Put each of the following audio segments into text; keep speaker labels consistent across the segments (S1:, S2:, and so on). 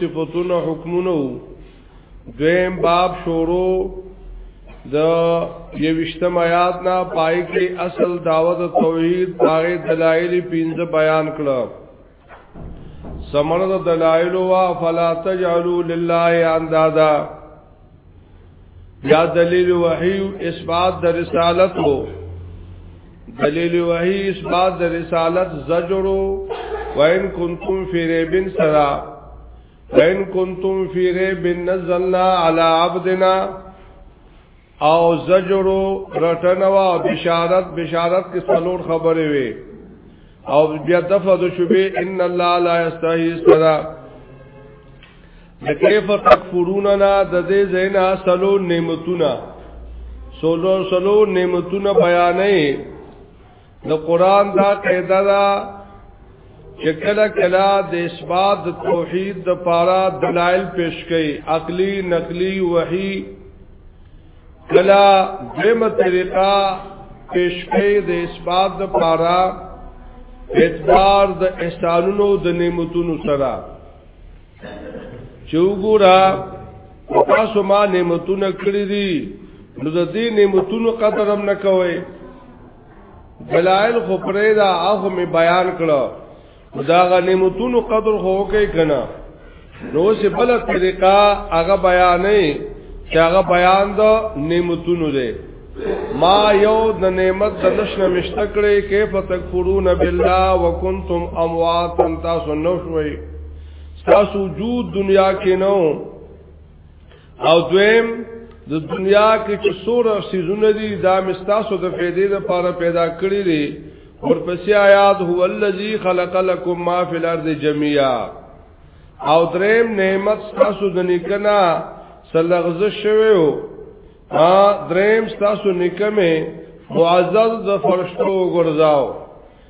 S1: صفاتونه حکمونه دویم باب شورو د یوشتم آیات نه پای کې اصل دعوت توحید پاره دلایل پنځه بیان کړه سمره دلایل وا فلا تجعلوا لله اندادا یا دلیل وحی اثبات د رسالت وو دلیل وحی اثبات د رسالت زجرو وان کنتم فی ریب سرا وان کنتم فی ریب نزلنا علی عبدنا او زجرو رټنوا بشارت بشارت کې څلور خبرې وي او بیا دفع د شبه ان الله لا یستحی سرا کیف تکفرون نا د دې زینا سلو نعمتونه سلو سلو نعمتونه بیانې د قران دا قاعده دا چې کله کله د اثبات د توحید د پاره دلایل پیش کړي عقلی نقلی وحی کله دمه طریقه پیش کړي د اثبات د پاره اعتبار د احسانونو د نعمتونو سره چې وګوره تاسو ما نعمتونه کړی دي نو د دې نعمتونو قدر هم نه کوي دلائل خو پرې دا هغه می بیان کړو دا غ نعمتونو قدر خو کوي کنه نو چې بل طریقه هغه بیانې چې هغه بیان د نعمتونو دی ما یو د نعمت د نشنه مشتکړې کې فتکفرون بالله وکنتم اموات تاسو نو شوي تاسو وجود دنیا کې نو او دویم د دنیا کې چې سوره سيزونه دي دا مستاسو د فائدې لپاره پیدا کړی دي ورپسې آیات هو الذی خلق لكم ما فی الارض جميعا او دریم نعمت تاسو د نکنا سلغز شوی او دریم تاسو نکمه معزز د فرشتو ګرځاو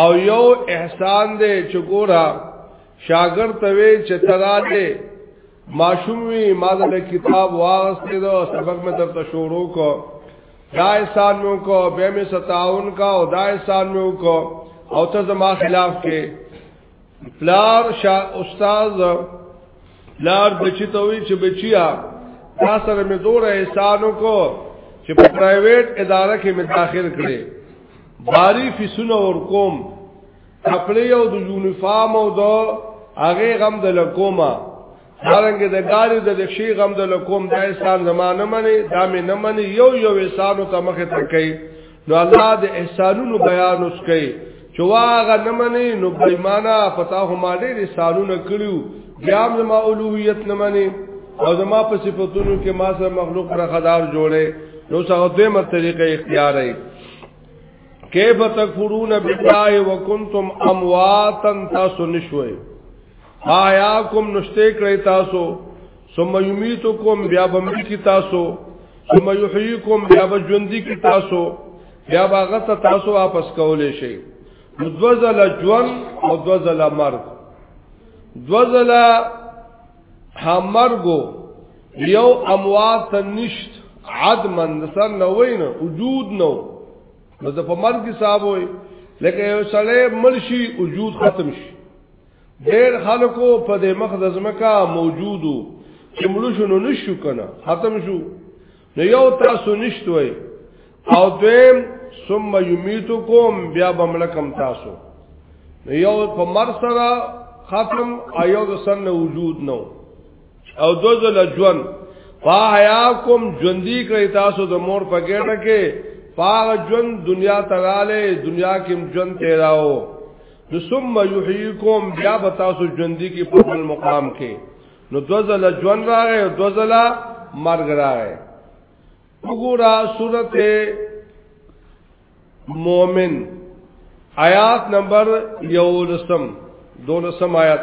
S1: او یو احسان دې چګورا شاګرد ته وی چې تراله ماشوم وی ما د کتاب واغسته دا سبق مې درته شروع کو دا احسان مې کو به مې ستاون کا او دا احسان مې کو او ته زما خلاف کې پلار شاه استاد پلار بچی ته وی چې بچیا تا سره مې دور احسانو کو چې په پرایویټ اداره کې مې داخل کړي باری فیسونه ور کوم خپل یو د یونیفارم او د هغه غم د لکوما دارنګ د ګاډي د رکشي غم د لکوم د احسان زمانه منی دا مې نه منی یو یو احسان ته مخه تکي نو الله د احسانونو بیان اوس کوي چې واغه نه منی نو بېمانه پتا هم ډېر احسانونه کړیو بیا هم ما اولوہیت نه منی او زما په صفاتونو کې ما سره مخلوق پر خدار جوړي نو څنګه دوی مت طریقې اختیار ای کیف تکفرون بالله وکنتم امواتا تاسو نشوي آیا کوم نشته کړی تاسو ثم یمیتکم بیا بمری کی تاسو ثم یحییکم بیا بجوندی کی تاسو بیا باغه ته تاسو واپس کولې شي دوزل جون او دوزل مرګ دوزل همرګو یو اموات نشت عدمن سر نه وینه وجود نو نو د په مرګ حساب وي لکه یو سړی مرشي وجود ختم شي ډیر خلکو په دې مخ د زمکا موجودو چې مړو شنو نشو کنه ختم شو نو یو تاسو نشتوي او دویم ثم یمیتکم بیا بملکم تاسو نو یو په مر سره ختم ایو د سن وجود نو او دو ځل ژوند فاحیاکم ژوندۍ کړی تاسو د مور په ګټه کې فاغ ژوند دنیا تراله دنیا کې ژوند تیراو نو ثم یحییکم بیا به تاسو ژوندۍ کې په خپل مقام کې نو دوزل ژوند راغی او دوزل مرګ راغی وګوره سورته مومن آیات نمبر یو لسم دو لسم آیات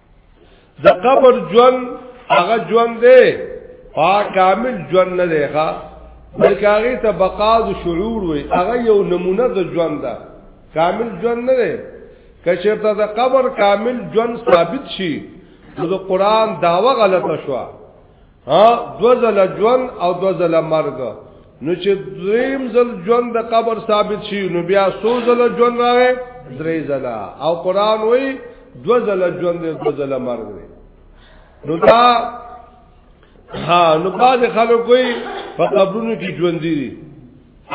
S1: د قبر ژوند هغه ژوند دی پا کامل ژوند نه دی ښا بلکې هغه ته بقا د شعور وي هغه یو نمونه د ژوند ده کامل ژوند نه دی کچرته د قبر کامل ژوند ثابت شي نو د قران داوا غلطه شوه ها دو زل جون او دو زل مرګ نو چې دریم زل جون د قبر ثابت شي نو بیا سو زل جون راغې درې زل او قران وای دو زل جون دې دو زل مرګ دې نو دا ها نو باز خلکو کوئی په قبرونو کې ژوند دي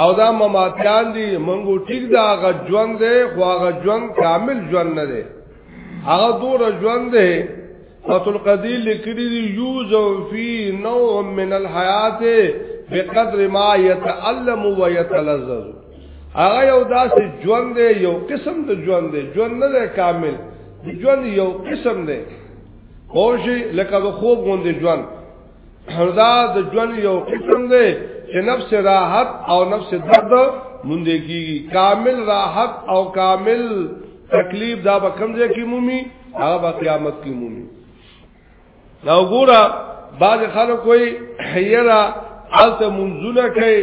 S1: او دا مماتیان دی منگو ٹک دا آغا جوان دے خو آغا جوان کامل جوان ندے آغا دور جوان دے فتح القدیر لکری دی یوزو فی نوع من الحیات بقدر ما یتعلم و یتلزز آغا یو دا سی جوان دے یو قسم دا جوان دے جوان ندے کامل جوان یو قسم دے خوشی لکه د خوب غوندې ژوند هردا د ژوند یو قسم دی چې نفس راحت او نفس درد مونږ کیږي کامل راحت او کامل تکلیف دا به کم ځای کې مومي هغه به قیامت کې مومي نو ګورا بعض خلک کوئی حیرا حالت منزونه کوي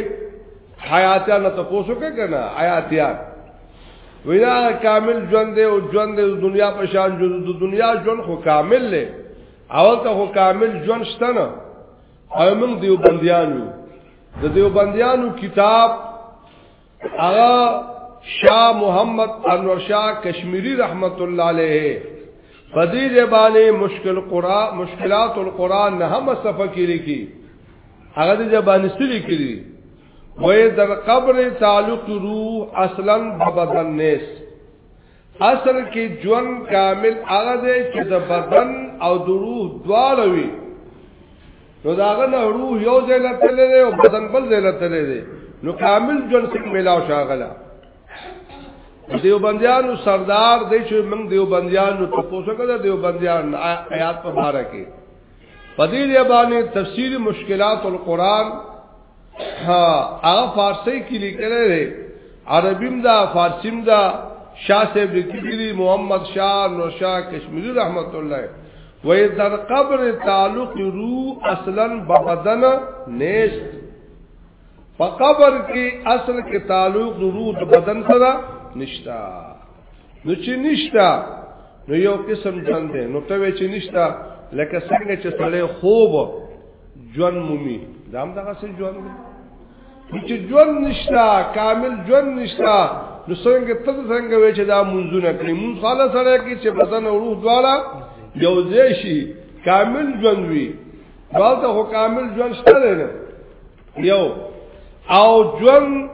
S1: حیاتیا نه تاسو کې کنه حیاتیا وینا کامل ژوند دی او ژوند د دنیا په شان ژوند د دنیا ژوند خو کامل دی اول ته خو کامل ژوند شته نه او موږ دیو بندیانو د دیو بندیانو کتاب هغه شاه محمد انور شاه کشمیری رحمت الله علیه په دې زبانه مشکل قران مشکلات القران نه هم صفه کې لیکي هغه د زبانه سری کړی وې در قبر تعلق روح اصلا بدن نس اصل کې ژوند کامل هغه دی چې د بدن او د روح دواړه وي نو داغه نه روح یو ځای نه تللی دی او بدن بل ځای نه تللی دی نو کامل ژوند څخه ملاو شاغله دیوبندیانو سردار دی چې موږ دیوبندیانو ته پوښتنه کړه دیوبندیان آیات په اړه کې پدې دی باندې تفسیر مشکلات القرآن ها هغه فارسی کې لیکل لري عربیم دا فارسیم دا شاه صاحب لیکلی محمد شاه نو شاه کشمیری رحمت الله وې در قبر تعلق رو اصلا ببدن نشت په قبر کې اصل کې تعلق د روح د بدن سره نشتا نو چې نشتا نو یو قسم ژوند دی نو ته چې نشتا لکه څنګه چې سړی خوب ژوند مومي دا هم دغه څه ژوند دی چې ژوند نشتا کامل ژوند نشتا نو څنګه ته څنګه وې چې دا منځونه کړی مون خاله سره کې چې بدن او روح دواړه یو ځای شي کامل ژوند وي دلته هو کامل ژوند شته نه یو او ژوند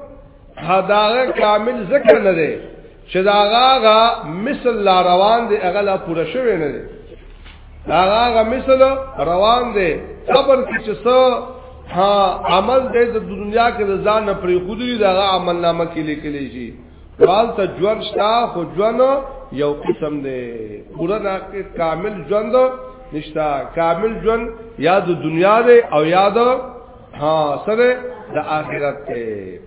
S1: هداغه کامل ذکر نه دی چې دا غاغه مثل لا روان دی هغه لا پوره شوی نه دی دا غاغه مثل روان دی قبر کې چې څو ها عمل دې د دنیا کې د ځان نه پرې خودري دا عمل نامه کې لیکل شي حال ته ژوند شتا خو ژوند یو قسم دی پوره نه کامل ژوند نشتا کامل ژوند یا د دنیا دی او یا د ها سره د آخرت دی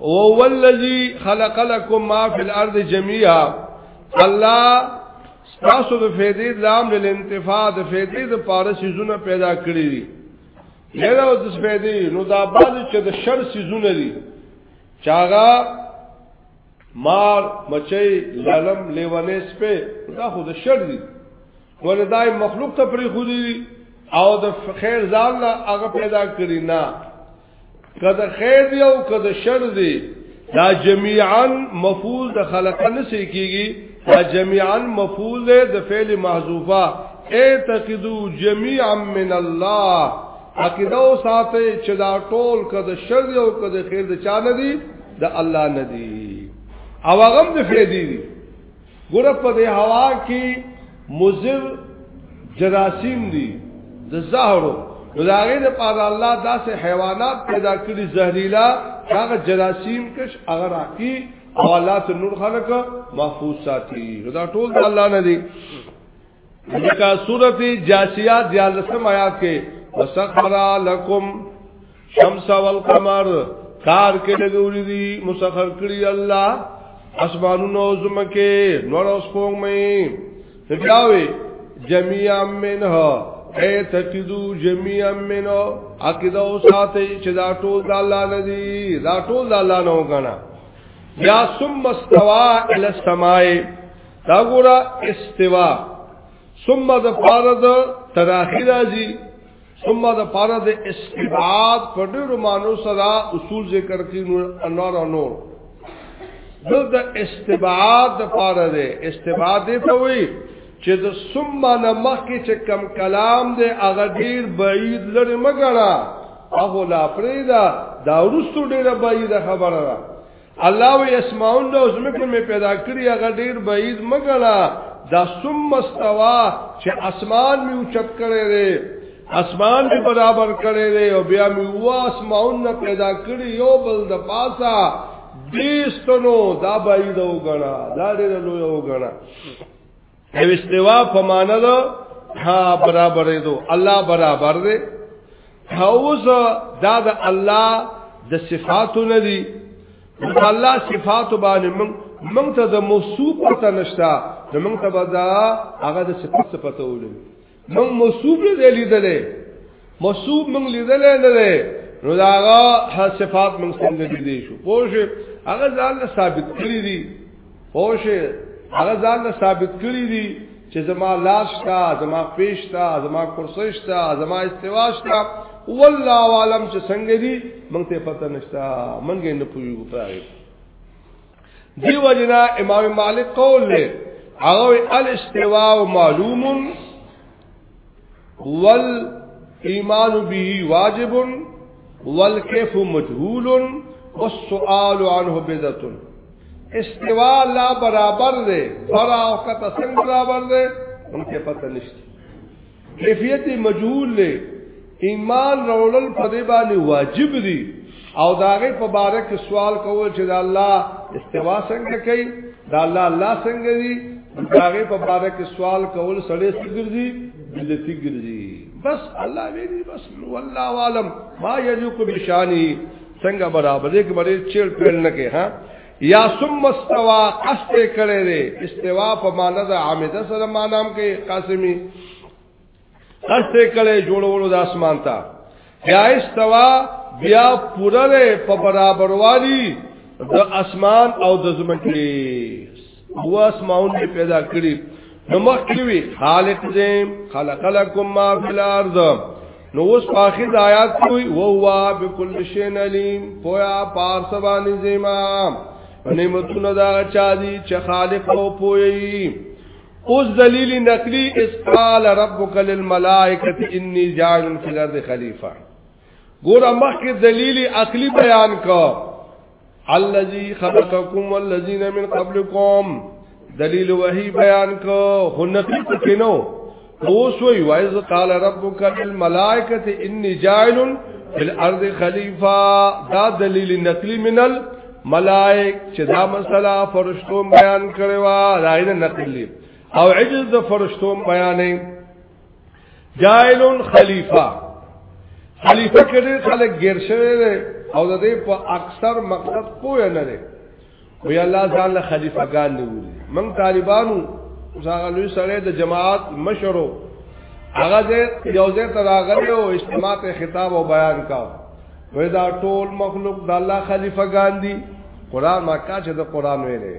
S1: وهو الذي خلق لكم ما في الارض جميعا الله تاسو د فیدې لام د انتفاع د فیدې د پاره سيزونه پیدا کړی دي یره او د فیدې نو دا بعد چې د شر سيزونه دي چاغه مار مچي لالم لیوانې سپه دا خو د شر دي ولدای مخلوق ته پری خو دي او د خیر ځان لا هغه پیدا کړی نه کده خیر دی او کده شر دی دا جميعا مفعول د خلق نه سي کیږي دا جميعا مفعول دی د فعل محذوفه اعتقدوا جميعا من الله عقیده او ساته چې دا ټول کده شر دی او کده خیر د چا نه دی د الله نه دی او هغه د فعل دی ګوره په دې هوا کې مزر جراثیم دي د زهرو نو دا غي د پاره الله داسې حیوانات پیدا کړی زهريلا هغه جراثیم کش هغه راکی او الله ته نور خلق محفوظ ساتي دا ټول الله نه دي لکه سورت جاسیات یا لسم آیات کې وسخر لکم شمس والقمر کار کې لګولې دي مسخر کړی الله اسمانونو زمکه نور اوس کوم مې فکراوي جميعا منه اے تقیدو جميعا منه عقیده او ساته چې دا ټول د الله نه دي دا ټول د الله نه وګڼه یا ثم استوا الى السماء دا ګورا استوا ثم د پاره د تراخی راځي ثم د پاره د استبعاد په ډیرو مانو سره اصول ذکر کړي نو انور انور دل د استبعاد د پاره ده استبعاد دی ته وي چې د ثم نه مخکې چې کم کلام دی هغه ډیر بعید لري مګړه هغه لا پرې دا دا ورستو ډیره بعید خبره ده الله وی اسماون د زمکه می پیدا کړی هغه ډیر بعید مګلا دا ثم استوا چې اسمان می اوچت کړی دی اسمان می برابر کړی دی او بیا می و اسماون نه پیدا کړی یو بل د پاسا دیستنو دا بعید وګڼا دا ډیر لوی وګڼا او استوا په معنا ده ها برابرې دو الله برابر دی اوس دا د الله د صفاتو نه دي الله صفات باندې موږ موږ ته د موصوف پته نشته نو موږ ته به دا هغه د صفات پته ولري موږ مصوب نه لیدلې مصوب موږ لیدلې نه ده نو داغه هر صفات موږ څنګه لیدې شو پوه هغه ځان له ثابت کړی دي پوه هغه ځان له ثابت کړی دي چې زما لاس تا زما پیش تا زما کرسی تا زما استوا تا والله عالم چې څنګه دي موږ ته پته نشته موږ نه پوهیږو پاره دی وجنا امام مالک قول له هغه الاستواء معلوم وال ایمان به واجب والکیف مجهول والسؤال عنه بدعه استوا لا برابر دے برا او کتا سنگ برابر دے ان کے پتہ نشتی کیفیت مجهول دی ایمان راوړل په دې باندې واجب دي او داغه په باره کې سوال کول چې د الله استوا څنګه کوي د الله الله څنګه دي داغه په باره کې سوال کول سړی سګرځي بدعتي ګرځي بس الله ویلي بس والله عالم ما یجوک بشانی څنګه برابر دې کې باندې چیل پیل نه کې ها یا ثم استوا قصد کړي دي استوا په معنا د عامده سره معنام کې قاسمی قصد کړي جوړولو د اسمان ته یا استوا بیا پوره په برابروالی د اسمان او د زمکې هو اسماون به پیدا کړی نو مخکوي خالق دې خلق لكم ما في الارض نو اوس په اخر د آیات کوي او هو بكل شيء عليم پویا پار سبانی زما نعمتونه دا چا دي چې خالق او پوي اوس دلیل نقلی اس قال ربک للملائکه انی جاعل فی الارض خلیفہ ګور مخکې دلیل عقلی بیان کو الذي خلقكم والذين من قبلكم دلیل وحی بیان کو خو نقی پکې نو اوس وی وایز قال ربک للملائکه انی جاعل فی الارض خلیفہ دا دلیل نقلی منل ملائک چې دا مسله فرشتو بیان کړي وا راینه نقلی او عجز د فرشتو بیانې جائل خلیفہ خلیفہ کړي خلک غیر شوی دی او د دې په اکثر مقصد پوه نه دی وی الله ځان له خلیفہ ګان نیولې من طالبانو ځاګه لوی سره د جماعت مشرو هغه دې یو ځای ته راغلی او اجتماع ته خطاب او بیان کاو وی دا ټول مخلوق د الله خلیفہ ګان دی قران ما کا چې د قران ویلې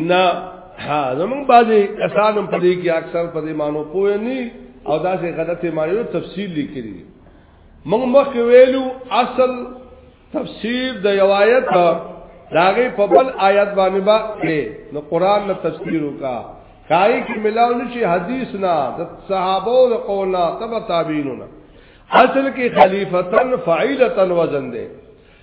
S1: نه ها زمون باندې کسانم پدې کې اکثر پدې مانو پوه نه او دا سه غلط مایو تفصیل لیکلی موږ مخ ویلو اصل تفسیر د روایت داغه په بل آیات باندې با کې نو قران نه تفسیر وکا کای کی ملاو نشي حدیث نه د صحابه او قول نه تبع تابعین نه اصل کې خلیفتن فاعلتن وزن ده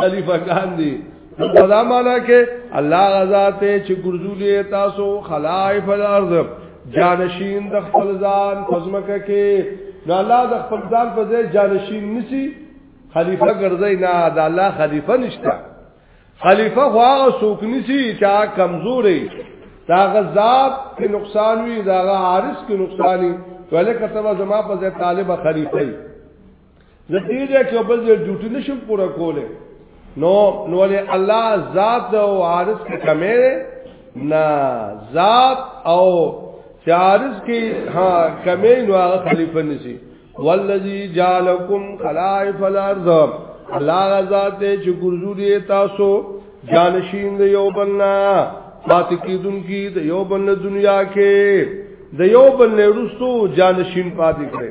S1: خلیفہ کان دی دا معنا کې الله غزا ته چې ګرځولې تاسو خلائف الارض جانشین د خپل ځان پزمکه کې نو الله د خپل ځان په ځای جانشین نسی خلیفہ ګرځي نه دا الله خلیفہ نشته خلیفہ خو هغه څوک نسی چې کمزوري دا غزاد کې نقصان وي دا عارض کې نقصان وي ولکه تبا زما په ځای طالب خلیفہ زه دې دې کې بل دې ډیوټي نشم پوره کوله نو نو له الله ذات او عارض کې کمې نه ذات او عارض کې ها کمې نو هغه خلیفہ نشي والذي جعلكم خلائف الارض الله ذات دې چې ګرځولې تاسو جانشین د یو بننا پاتې کیدون کی د یو بننا دنیا کې د یو بننا رسو جانشین پاتې کړي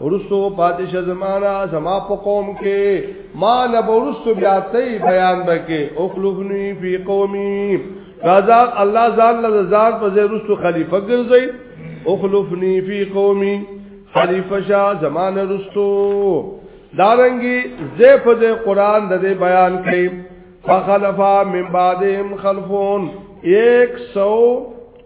S1: ورستو پاتې شه زمانہ زما په قوم کې ما نه ورستو بیا ته بیان بکې او خلقنی فی قومی رضا الله ځان له ځان په ځای ورستو خلیفہ ګرځي او خلقنی فی قومی خلیفہ شاه زمانہ ورستو دارنګي زه په دې قران د دې بیان کې فخلفا من بعدهم خلفون 100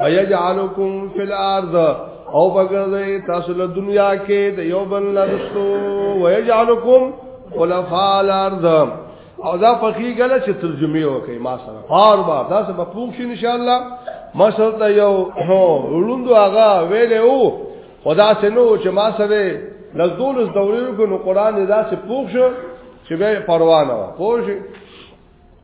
S1: ايجعلکم فی الارض او بغرزه تاسو له دنیا کې د یو بل لرستو ويجعلکم خلفاء الارض او دا فقہی غلا چې ترجمه وکي ما سره بار بار دا څه مفهوم شي ان شاء الله ما سره ته یو ولوندو هغه ویلې او خدا سينو چې ما سره لزول از دورې کو نو قران دا څه پوښ چې به پروانه پوښ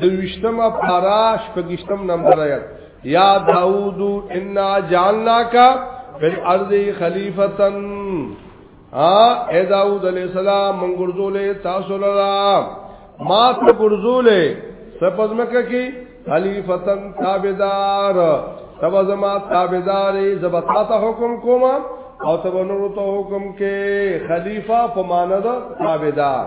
S1: دویشتم پارا شپږشتم نمبر آیت یا داوود انا جعلناک فی الارض خلیفتا ا اے داوود علیہ السلام من ګرځولې تاسو لرا ما ته ګرځولې سپزمکه کی خلیفتا تابعدار تب زما تابعدار زبتا ته حکم کوما او تب نور ته حکم کې خلیفہ په معنی دا تابعدار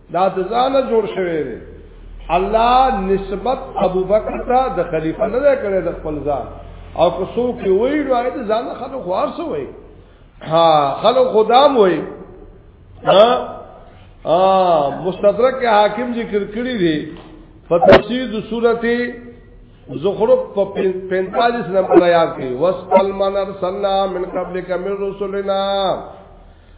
S1: دا د ځانه جوړ شوی دی الله نسبت ابو بکر ته د خلیفہ نه کړی د خپل ځان او که څوک وی نو آیت ځان خلک خوار سو وی ها خلک خدام وی ها مستدرک حاکم ذکر کړی دی په تفسیر د سورته زخرف په 45 نمبر آیات کې واسقل من ارسلنا من قبلک من رسلنا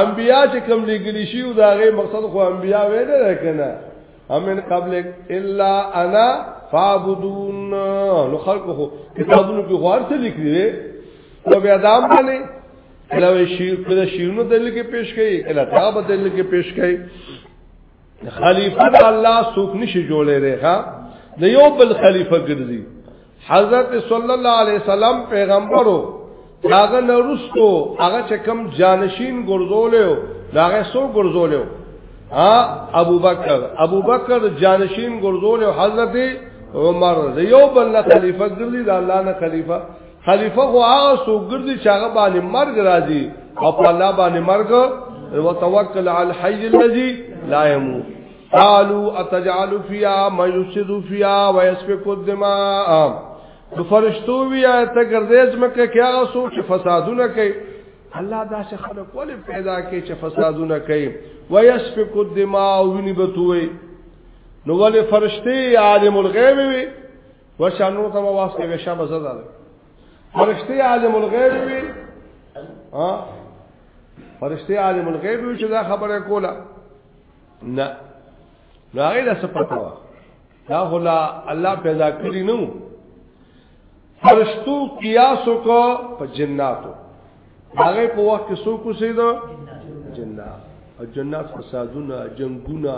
S1: انبیا چې کوم لګلی شي او دا غي مقصد خو انبیا وې نه راکنه امن قبل الا انا فعبدون نو خلق خو کتابونو کې غوار څه لیکلي نو بیا دام باندې کله شیر کله شیرونو دل کې پیش کړي کله تاب دل کې پیش کړي خلیفہ د الله څوک نشي جوړې دی ښا د یو بل خلیفہ ګرځي حضرت صلی الله علیه وسلم پیغمبرو داغه نورستو هغه چې کم جانشین ګرځولیو داغه سو ګرځولیو ها ابو بکر ابو بکر جانشین ګرځولیو حضرت عمر د یو بل خلیفہ ګرځي د الله نه خلیفہ خلیفہ خو هغه سوګردي چې هغه باندې مرګ راځي او په الله باندې مرګ او توکل علی الحي الذي لا يموت قالوا اتجعل فيها ما يفسد فيها ويسفك الدماء د فرشتو بیا ته ګرځېز مکه کې هغه سوچ فسادونه کوي الله دا چې خلک ولې پیدا کوي چې فسادونه کوي ويسفك الدماء ویني بتوي نو ولې فرشتي عالم الغیب وي ورشه نور ته واس کې وشه مزه ده فرشتي عالم الغیب وي ها فرشتي عالم الغیب وي چې دا خبره کوله نه نو هغه له سپتا وا دا هلا الله پیدا کړی نو فرشتو قیاس کو په جناتو هغه په وخت کې څوک اوسېده جنات او جنات فسادونه جنگونه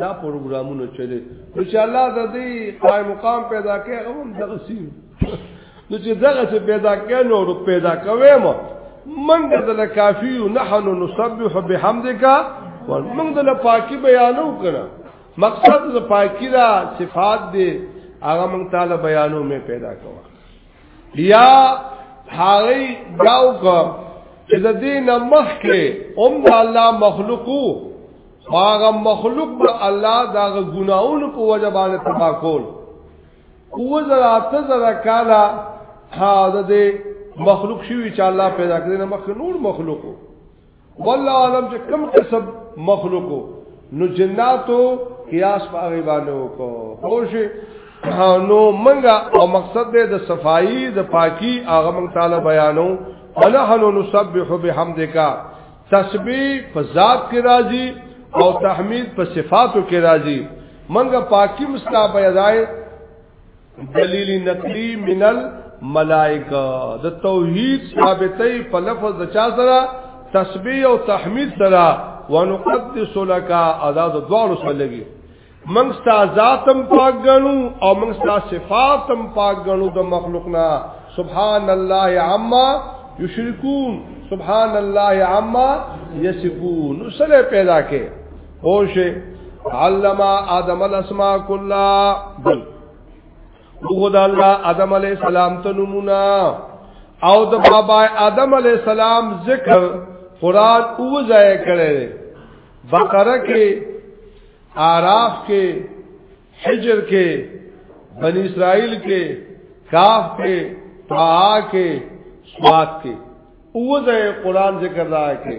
S1: دا پروګرامونه چلے نو چې الله د دې قائم مقام پیدا کړي هغه هم دغه سي نو چې دغه څه پیدا کړي نو ور پیدا کوي مو من دل کافی نحن نسبح بحمدک ومن دل پاکي بیانو کړه مقصد د پاکي دا صفات دي هغه مونږ تعالی بیانو مې پیدا کوه یا هغه داو کا چې د دین مخ کې هم د الله مخلوقو هغه مخلوق به الله دا ګناونو په وجه باندې تبا کول او زرا ته زرا کالا ها د مخلوق شوی چې الله پیدا کړی نه مخ نور مخلوقو والله عالم چې کم قسم مخلوقو نو جناتو قیاس په هغه باندې وکړو خوش نو منګه او مقصد دې د صفائی د پاکي هغه مونږ تعالی بیانو انا حنو نسبح بحمدک تسبیح په ذات کې راځي او تحمید په صفاتو کې راځي منګه پاکي مستابه ځای دلیل نقلی من الملائکه د توحید ثابتې په لفظ د چا سره تسبیح او تحمید سره ونقدس لك ادا د دوه سره لګي من ستا ذاتم پاک غنو او من ستا صفاتم پاک غنو د مخلوقنا سبحان الله عما یشرکون سبحان الله عما یصفون نو سره پیدا کې پوشه علم آدم الاسماء کلا بل وګد الله آدم علی السلام ته نمونه او د بابا آدم علی السلام ذکر قران او ځای کړي بقره کې اعراف کې حجر کې بنی اسرائیل کې کاف کې طاعه کې سواد کې او ځای قران ذکر راکې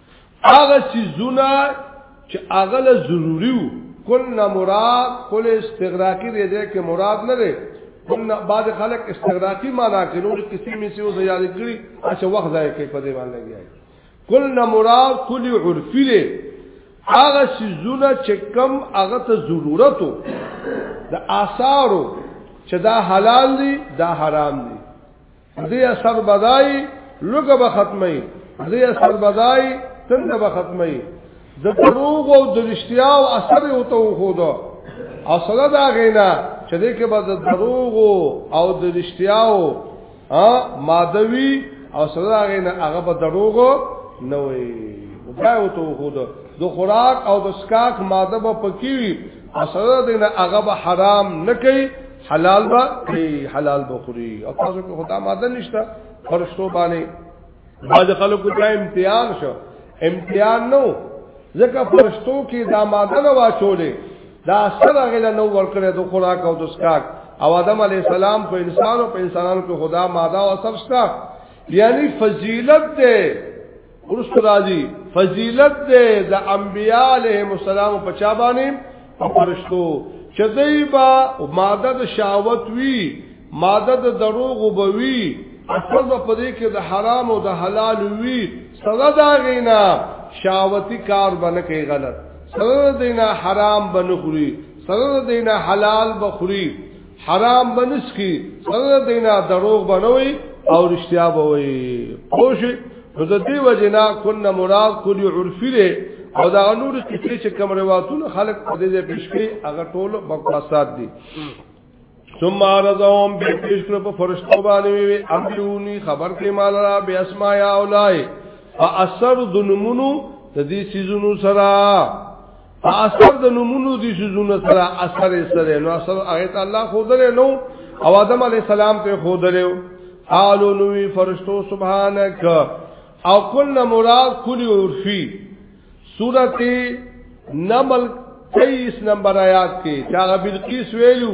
S1: هغه سيزونه چې هغه له ضروري وو کلنا مراد کل استغراقی دی دی که مراد نه دی کلنا بعد خلق استغراقی مانا که نور کسی می سیو زیادی کری اچھا وقت ضائع کئی پدی بان لگی آئی کلنا مراد کل عرفی دی آغا سیزونا چه کم آغا تا ضرورتو دا آثارو چه دا حلال دی دا حرام دی دې اثر بدای لوګه به ختمي دې اثر بدای تند به ختمي د دروغ او د رښتیا او اثر او تو خو دا اصل دا غینا چې دې کې به د دروغ او د رښتیا او مادوي او سره غینا هغه به دروغ نه وي دا او تو خو دا د خوراک او د سکاک ماده به پکې وي اصل دې نه هغه به حرام نه کوي حلال با کړی حلال بخوري او تاسو کې خدا ماده نشته فرشتو باندې باج خلکو ته امتحان شو امتحان نو ځکه فرشتو کې دا ماده نه واچولې دا سره غل نو ورکړې د خوراک او د اسکاک او آدم علی السلام په انسانو په انسانانو کې خدا ماده او سبستا یعنی فضیلت ده ورسته راځي فضیلت دې د انبیاء علیهم السلام په چا باندې په فرشتو چې دوی با ماده د شاوت وی ماده د دروغ وبوي اصل په دې کې د حرام او د حلال وی سره دا غینا شاوتی کار باندې کوي غلط سره دینا حرام باندې خوري سره دینا حلال بخوري حرام بنس کی سره دینا دروغ بنوي او رښتیا بوي خوش نو د دې وجنا کن مراد کلی عرفی له او دا نور کیسې چې کوم رواتونه خلق په دې ځای پیش کړي هغه ټول بکواسات دي ثم عرضهم به پیش کړ په فرشتو باندې امرونی خبر کړي مال را بیا اسماء اولای فاثر ذنمنو د دې سيزونو سره اثر د نمونو دي سيزونه سره اثر یې سره نو اثر هغه ته الله خو درې نو او آدم علی السلام ته خو درې قالو نوې فرشتو سبحانك او قلنا مراد کلی عرفی سورت نمل 23 نمبر آیات کې چا بلقیس ویلو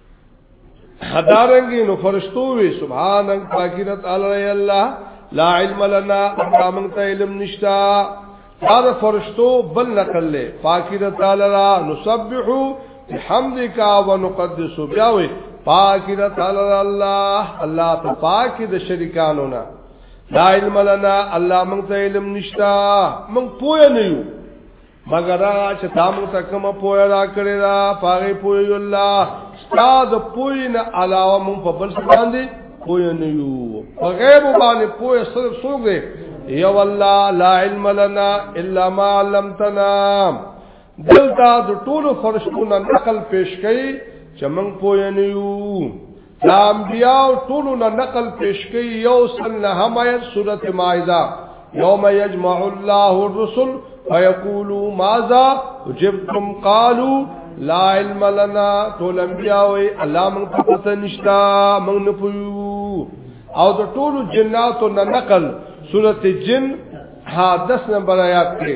S1: حدارنګي نو فرشتو وی سبحانك پاکی رت علی الله لا علم لنا امام ته علم نشتا دا فرشتو بل نقل له پاکی رت علی الله نسبحو بحمدک ونقدس بیاوی پاکی رت علی الله الله ته پاکی د شریکانو نه لا علم لنا الله مونږ ته علم نشتا مونږ پوه نه یو مگر هغه چې تاسو ته کوم پوهه را کړی دا پاره پوهه الله استاد پوهه نه علاوه مون په بل څه باندې پوهه نه یو په غیب باندې پوهه صرف څوک دی یو الله لا علم لنا الا ما علمتنا دلته د ټولو فرشتو نه نقل پیش کړي چې مونږ پوهه نه یو دا انبیاء ټولو نه نقل پیش کوي یو سن نه هم آیت سورته مائده یوم یجمع الله الرسل فیقولوا ماذا اجبتم قالوا لا علم لنا ټول انبیاء وی الله موږ په پته نشتا موږ نه پویو او د ټولو جناتو نه نقل سورته جن ها 10 نمبر آیات کې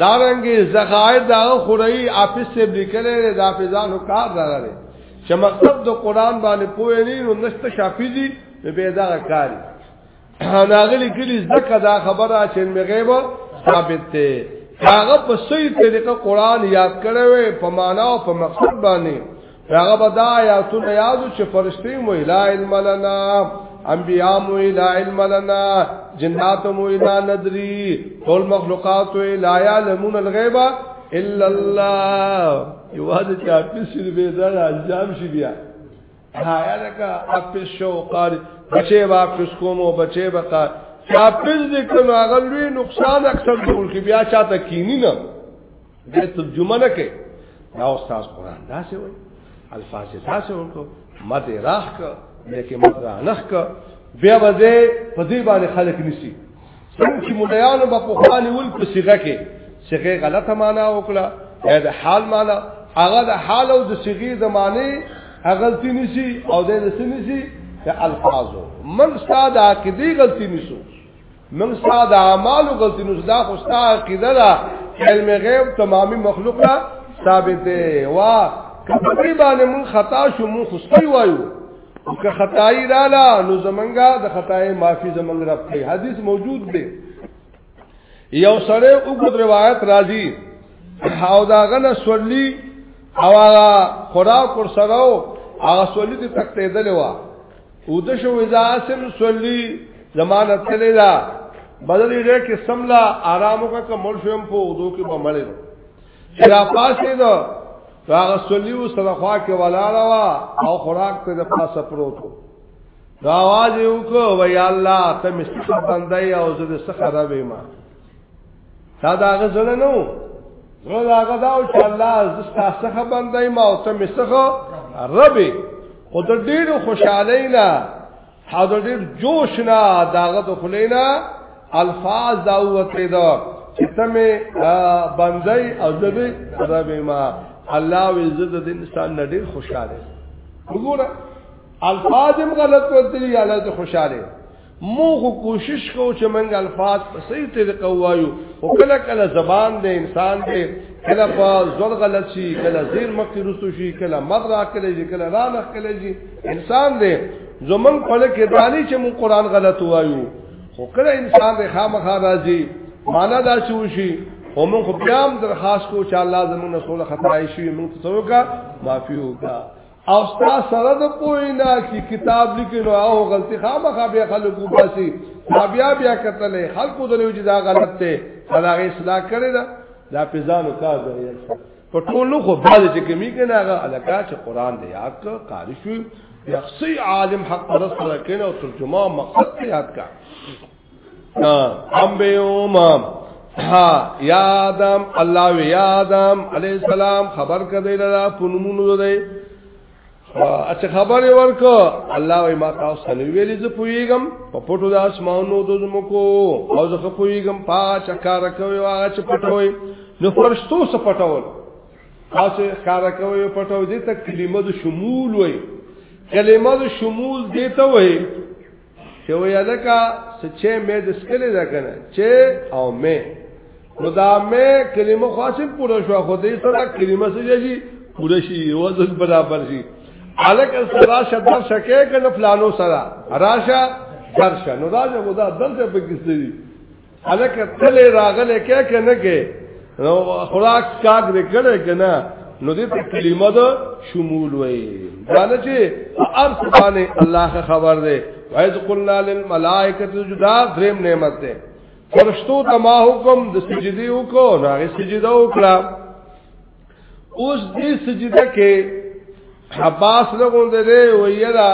S1: دارنګي زخائر دا خوري اپس سے لیکلې دا په ځانو کار راغلي چې مطلب د قران باندې پوه نه نو نشته شافي دي به دا کاری ناغلی کلی زکه دا خبره چې مغیب ثابت ده هغه په صحیح طریقه قران یاد کړو په معنا او په مقصد باندې هغه به دا آیاتونه یادو چې فرشتي مو لا علم لنا انبیاء مو لا علم لنا جنات مو لا ندری ټول مخلوقات لا یعلمون الغیب الا الله یوازې چې اپس شي به دا الزام شي بیا هایا لکه اپس شو قاری بچي واپس کوم او بچي بقا چاپل ذکر نو هغه لوی نقصان اکثر ټول کې بیا چاته کینی نه بیت الجمعه نه کې دا استاد قران دا څه وایي الفاظ دا څه ورته مد راخ کا لیکه مد راخ کا بیا وځي په دې باندې خلک نسی څنګه چې مولایانو په پخوانی ول په صيغه کې صيغه غلطه معنا وکړه یا د حال معنا هغه د حال او د صيغه د معنی غلطی نسی او د نسی نسی د الفاظو من استاد عقیدی غلطی نسو من ستا د اعمال او غلطی نو دا خو ستا عقیده ده علم غیب تمامي مخلوق لا ثابت دی وا کبه باندې مون خطا شو مون خو سپي وایو او که خدای را لا نو زمنګا د خدای معافي زمنګ رب کوي حدیث موجود دی یو سره وګد روایت راځي او دا غنه سورلی او خوراک ور سره او هغه سورلی د تختې دلوا او د شو ازاسم صلی زمانه تللی دا بدلی ری کې سملا آرامو کا کمل شوم په ودو کې به مړې چرا پاسې دا هغه صلی او صدقوا کې ولاړه وا او خوراک په پاسه پروت دا आवाज یو کو وی الله ته مستقبل بندای او زه د سخره به ما دا دا هغه زړه نو زړه دا هغه دا او چې الله زستا څخه باندې ما او ته مسخه رب او د ډېر خوشاله نه حاضر ډېر جوش نه داغه د خلینا الفاظ دا وته دا چې ته مې باندې او زبې رب ما الله و عزت د انسان نه ډېر خوشاله وګوره الفاظ هم غلط ورته یا الله خوشاله مو خو کوشش کو چې منګ الفاظ په صحیح طریقه وایو او کله کله زبان د انسان دی کله په زړه غلط شي کله زیر مخکې رسو شي کله مغرا کله شي کله رانخ کله شي انسان دی زمون په لکه دانی چې مون قران غلط وایو خو کله انسان دی خامخا راځي معنا دا شو شي او مون خو پیام درخواست کو چې الله زمونږ سره خطای شي مون ته څوګه معافي وکړه او ستا سره د پوی نه چې کتاب لیکنو او غلطي خامخا بیا خلکو باسي بیا بیا کتل خلکو د لوي دا غلط ته هغه اصلاح کړی دا دا پیزانو کار دی په ټولو خو باز چې کمی کنه هغه الکا چې قران دی یاد کا قاری شو یخصی عالم حق پرست لکن او ترجمه مقصد یاد کا انبیوم ها یا آدم الله وی یا آدم علی السلام خبر کدی لرا پنمونو دی اچھا خبر ورکو الله وی ما تاسو سنوی ویلی ز پویګم په پټو د اسمانو د زمکو او زه پویګم پا چکار کوي وا چې پټوي نو فرشتو سره پټول تاسو کار کوي پټو دي ته کلمه د شمول وي کلمه د شمول دي ته وي چې وې الکا سچې مې د سکلې ده کنه چې او مې نو دا مې کلمه خاصم پوره شو خو دې سره کلمه څه شي پوره شي وزن برابر شي الک سره شدر شکه کنه فلانو سره راشه درشه نو راځه خدا دلته په کیسه الکه تل راغله کې کنه کې نو خوراک کاګ دې کړه کنه نو دې ته کلمه ده شمول وې دا نه چې ارث باندې الله خبر ده وایذ قلنا للملائکه جدا دریم نعمت ده فرشتو ته ما حکم د سجدي وکړو هغه سجده وکړه اوس دې سجده کې حباس لګول دې ویلا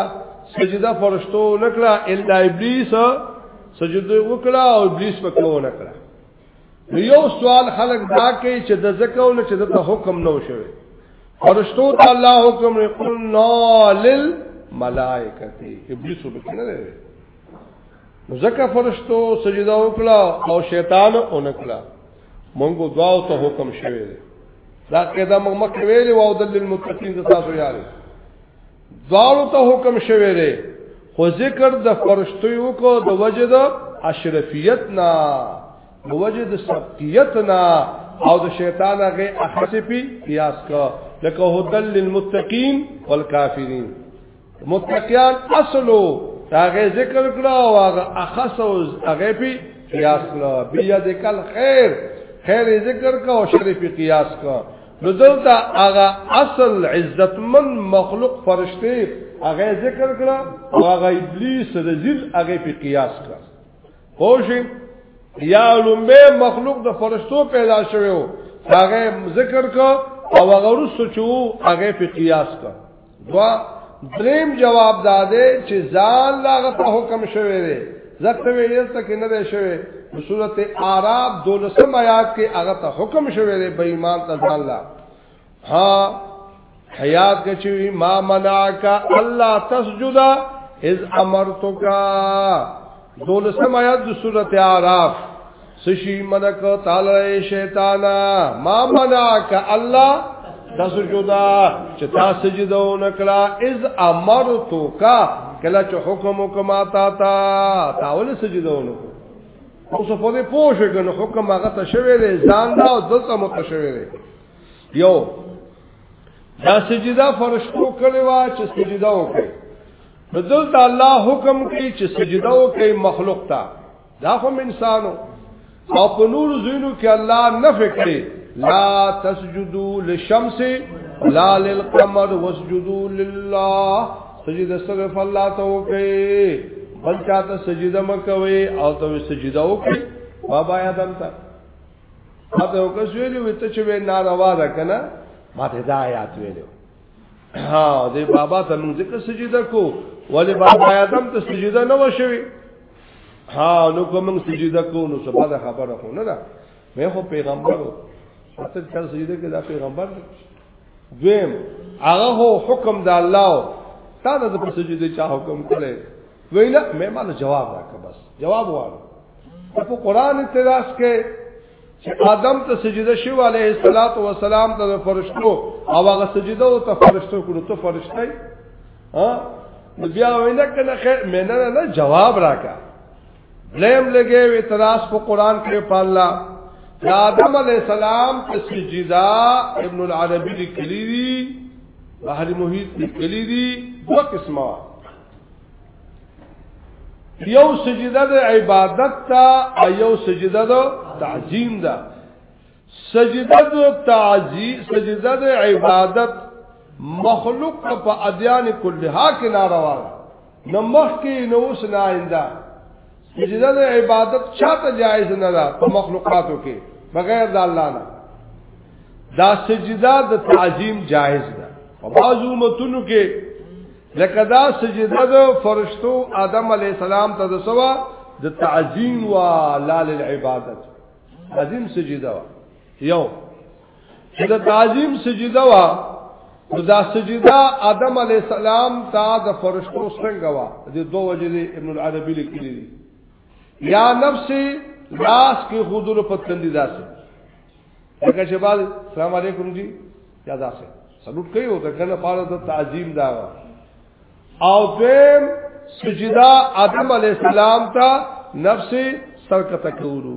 S1: سجده فرشتو نکړه الا ابلیس سجده وکړه او ابلیس پکې ونکړه یو سوال خلق دا کوي چې د زکول چې د حکم نو شوی فرشتو ته الله حکم نه قلنا للملائکه ابلیس وبکنه نو ځکه فرشتو سجده وکړه او شیطان اونکړه مونږ دعاو ته حکم شوی دی دا قاعده موږ مخکې ویلې او د للمتقین د تاسو یاري دعاو ته حکم شوی دی خو ذکر د فرشتو یو کو د وجد اشرفیت نه د وجد سبقیت نه او د شیطان هغه اخصی پی قیاس کا لکه هدل للمتقین والکافرین متقیان اصلو هغه ذکر کړه او هغه اخص او هغه پی قیاس کړه بیا ذکر خیر خیر ذکر کا او شر پی قیاس کا نو دلته هغه اصل عزتمن مخلوق فرشته هغه ذکر کړه او هغه ابلیس رزیل هغه پی قیاس کړه خوشی یا لومبه مخلوق د فرشتو پیدا شوی هغه ذکر کا او هغه رسو چو هغه پی قیاس کړه دوا دریم جواب داده چې ځان لاغه په حکم شوی دی زکه ویل ته کې نه دی شوی په سورته اعراف 12 آیات کې هغه ته حکم شوی دی به ایمان ته ځان لا ها حیات کې چې ما منعک الله تسجد اذ امرتک 12 آیات د سورته اعراف سشی منک تعالی شیطانا ما منعک الله د سجدا چې تا سجده ونکړه اذ امرتو کا کله چې حکم وکما تا تا تاول سجده ونکړه اوس په دې پوه شو کنه حکم هغه ته شوی دی ځان دا او دلته مت شوی دی یو دا سجده فرشتو کړي وا چې سجده وکړي بدل ته الله حکم کوي چې سجده وکړي مخلوق ته دا هم انسانو او په نور زینو کې الله نفع کړي لا تسجدوا للشمس لا للقمر واسجدوا لله سجده صرف الله ته وکړي بل چاته سجده مکوي او ته سجده وکړي بابا آدم ته اته وکړي ویلو ته چې ناروا ده کنه ماته دا آیات ویلو ها دې بابا ته موږ ذکر سجده کو ولی بابا آدم ته سجده نه وشوي ها نو کوم سجده کو نو سبا دا خبره خو نه ده مې خو پیغمبرو اته چل سجده کې دا پیغمبر دویم هغه هو حکم د الله تا د په سجده چا حکم کړي ویلا مې مال جواب راک بس جواب واره په قران اعتراض کې چې آدم ته سجده شو عليه الصلاه والسلام ته فرشتو او هغه سجده او ته فرشتو کړو ته فرشتي ها بیا وینا کنه خیر مینه نه جواب راکا بلیم لګي وی تراس په قران کې په الله آدم علیہ السلام په سجده ابن العربی لیکلی دی بحر محیط لیکلی دی دو قسمه یو سجده د عبادت تا او یو سجده د تعظیم دا سجده د تعظیم سجده د عبادت مخلوق په ادیان کلها کې ناروا نه مخ کې نه اوس نه آینده سجده د عبادت چاته جایز نه ده په مخلوقاتو کې بغیر د الله نه دا سجده د تعظیم جایز ده په بعضو متونو کې لکه دا سجده د فرشتو آدم علی السلام ته د سوا د تعظیم و لال العبادت تعظیم سجده و یو چې د تعظیم سجده و نو دا سجده آدم علی السلام ته د فرشتو څنګه و د دوه وجې ابن العربی لیکلی دی یا نفس لاس کې خودلو په تندې داسې لکه چې بعد سلام علیکم جی یا دا څه سلوټ کوي او دا کنه پاره د تعظیم دا او دیم سجدا آدم علی السلام ته نفس سرکته کولو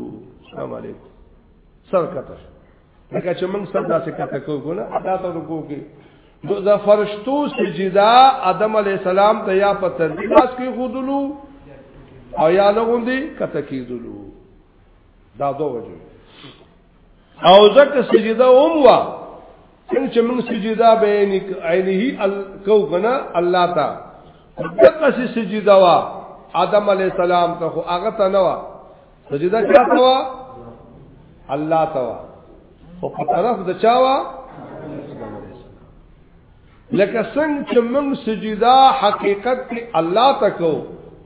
S1: سلام علیکم سرکته لکه چې موږ سره داسې کته کوو نه ادا ته رکو کې نو دا فرشتو سجدا آدم علی السلام ته یا په ترتیب کې خودلو او یا لغوندي کته کېدلو دا دوه وجه او ځکه سجده هم وا څنګه چې موږ سجده به عینه کو غنا الله تا دغه سجده وا آدم علی السلام ته خو هغه ته نه وا سجده چا ته وا الله ته وا او په طرف د چا وا لکه څنګه چې موږ سجدا حقیقت کې الله ته کو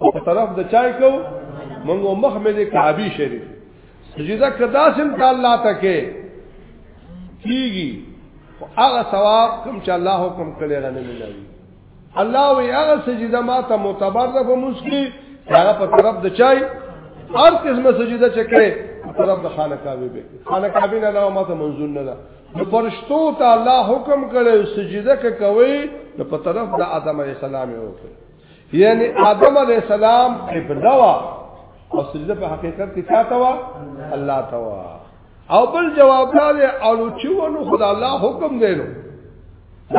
S1: او په طرف د چای کو موږ مخ مې د کعبه شریف سجدا کدا سم ته الله ته کې کیږي هغه ثواب کوم چې الله حکم کړی غنه ملوي الله وی هغه سجدا ما ته معتبر ده په مسکی هغه په طرف د چای هر قسمه سجدا چې کړې طرف د خانه کعبه به خانه کعبه نه علاوه ما ته منظور نه ده نو پرشتو ته الله حکم کړو سجده کوي نو په طرف د آدم علی السلام یې وکړ یعنی آدم علی السلام ابدا وا او سجده په حقیقت کې چاته وا الله ته وا او بل جواب دا دی او چې ونه خدای الله حکم دی نو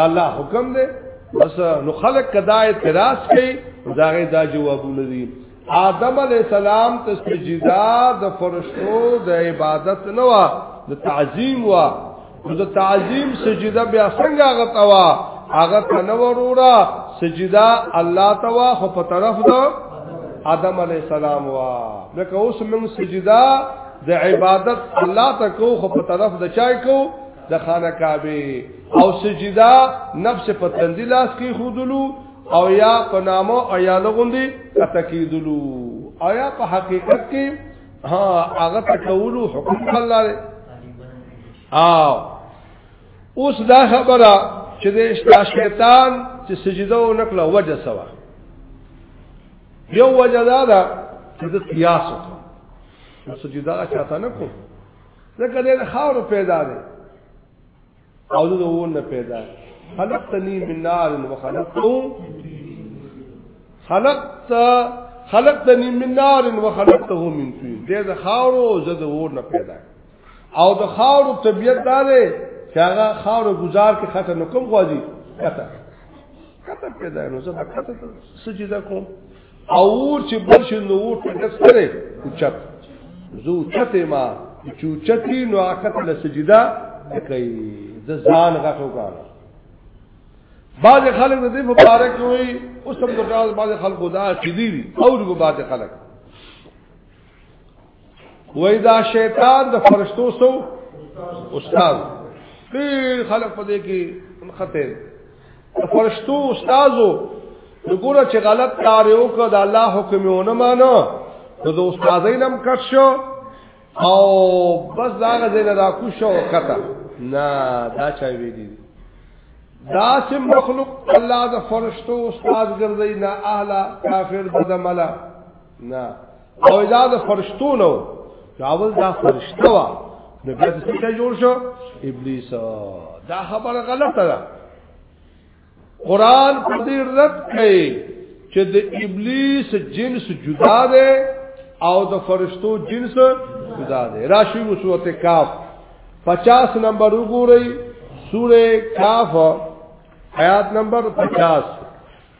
S1: الله حکم دی بس نو خلق کدا اعتراض کوي داغه دا جوابونه دي آدم علی السلام ته سجدا د فرشتو د عبادت نه وا د تعظیم وا د تعظیم سجدا بیا څنګه غته وا هغه تنورورا سجدا الله توا خو په طرف د آدم علی السلام وا لکه اوس موږ سجدا د عبادت الله ته کو خو په طرف د چای کو د خانه کعبه او سجدا نفس په تندی لاس کې خودلو او یا په نامو او یا لغوندي تکیدلو او یا په حقیقت کې ها هغه تکولو حکم الله دی او اوس دا خبره چې د شیطان چې سجده و نکړه وجه سوا یو وجه دا ده چې د قیاس وکړه سجده چاته نه کو ځکه د خاور پیدا دی او د اور نه پیدا خلقتنی من نار وخلقتو خلقت خلقتنی من نار وخلقته من طين دې د خاورو او زه د اور نه پیدا او د خاورو طبيعت دا دی چې هغه خاورو گزار کې خطر نو کوم غواځي خطر کته پیدا نو زه کته سجده کوم او چې بل شي نو ټکس سره اوچت زه اوچت ما چې اوچتي نو اخت له سجده کوي د ځان غټو کار بعض خلک د دې مبارک وي اوس هم د بعض خلکو دا شدي او د بعض خلک وای دا شیطان د فرشتو سو استاد ډیر خلک په دې کې خطر د فرشتو استادو وګوره چې غلط کار یو کړ د الله حکم یې ونه مانو نو د استادین هم کټ شو او بس دا غزه نه راکو شو کته نه دا چا وی دي دا سم مخلوق الله د فرشتو استاد ګرځي نه اعلی کافر بدملا نه او دا د فرشتو نو راول دا فرشتو وا نو بیا څه ته جوړ شو ابلیس دا خبره غلطه ده قران په دې رد کوي چې د ابلیس جنس جدا ده او د فرشتو جنس جدا ده راشي مسوت کاف 50 نمبر وګورئ سوره کاف آیات نمبر 50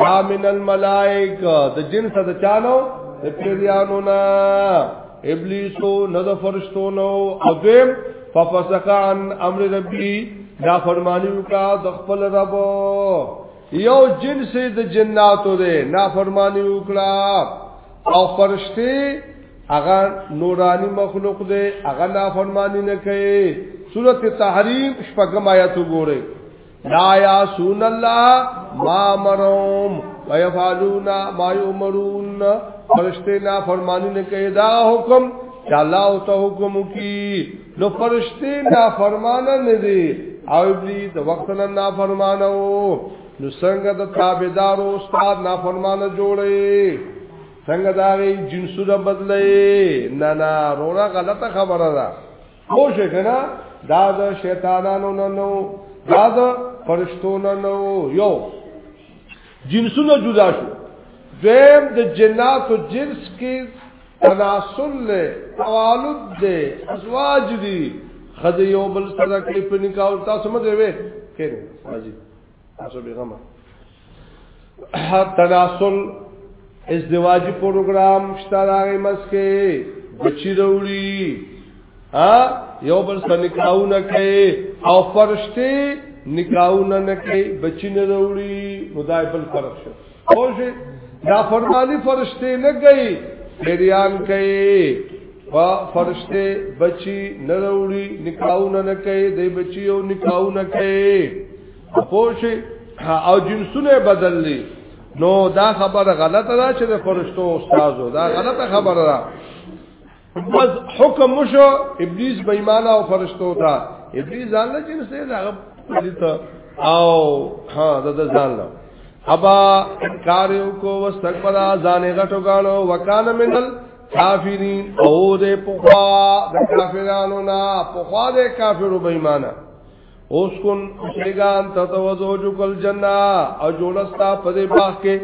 S1: لا من الملائک د جنس د چانو د پیریانو نا ابلیسو نه د فرشتو نو او دیم ففسق عن امر ربی دا فرمانی وکا د خپل رب یو جنس د جناتو دی نا فرمانی وکړه او فرشتي هغه نورانی مخلوق دی هغه نا فرمانی نه کوي سورته تحریم شپږم آیت وګورئ لا یاسون الله ما مروم ويفعلون ما يؤمرون فرشتي نا فرمانونه کوي دا حکم چې الله او ته حکم کوي نو فرشتي نا فرمانه نه دي او ابلیس د وخت نه نا فرمانه وو نو څنګه د تابعدار او استاد نا فرمانه جوړي څنګه دا جنسونه بدلې نه نه روړه غلطه خبره ده پوه شئ کنه دا د شیطانانو نه نو دا د فرشتو نه نو یو جنسونه جدا شو دویم د جناتو جنس کې تناسل له توالد دې ازواج دي خدای یو بل سره کې په نکاح تاسو مده وې کړي تاسو به غمه تناسل ازدواجی پروګرام شته راغی مسکه بچی وروړي ها یو بل سره نکاحونه کوي او فرشتي نکاحونه نه کوي بچی نه وروړي مدای بل فرق شته خوشی دا فرمالی فرشتی نگئی پیریان کئی و فرشتی بچی نروڑی نکاو ننکی دی بچی او نکاو نکی خوشی او جنسونه بدل لی نو دا خبر غلطه ده چې د فرشتو استادو دا غلطه خبره ده بس حکم مشو ابلیس بېمانه او فرشتو ته ابلیس ځان له جنس دی هغه پلیته او ها د ځان له ابا انکار یو کو واستكبر ځان غټو غاڼو وکانه منل کافرین او دې پخوا د کافرانو نه پخوا د کافرو بېمانه اوس کن شیغان ته توجو کل جنہ او جوړستا په دې باغ کې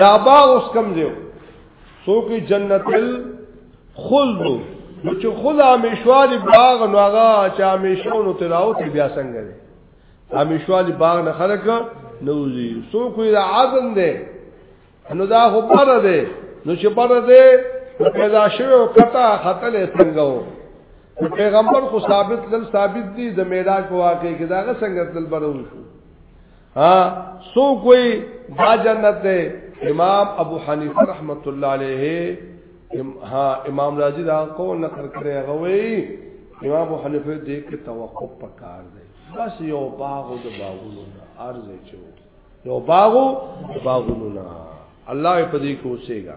S1: دا باغ اوس کم دیو څوک جنت الخلد نو چې خود همیشوالي باغ نو هغه چې همیشونو تلاوت بیا څنګه دی همیشوالي باغ نه خلک نوځي څوک یې عدن دی نو دا خو پره دی نو چې پره دی پیدا شوی او کته خطل څنګه وو پیغمبر خو ثابت لن ثابت دي د معراج په واقع کې دا څنګه تل برو شو ها سو کوئی دا جنت دے امام ابو حنیفه رحمت الله علیه ها امام راضی دا کو نقل کرے غوی امام ابو حنیفه دې کې توقف پکار دی بس یو باغ د باغونو ارزه چو یو باغو باغونو الله په دې کې اوسېګا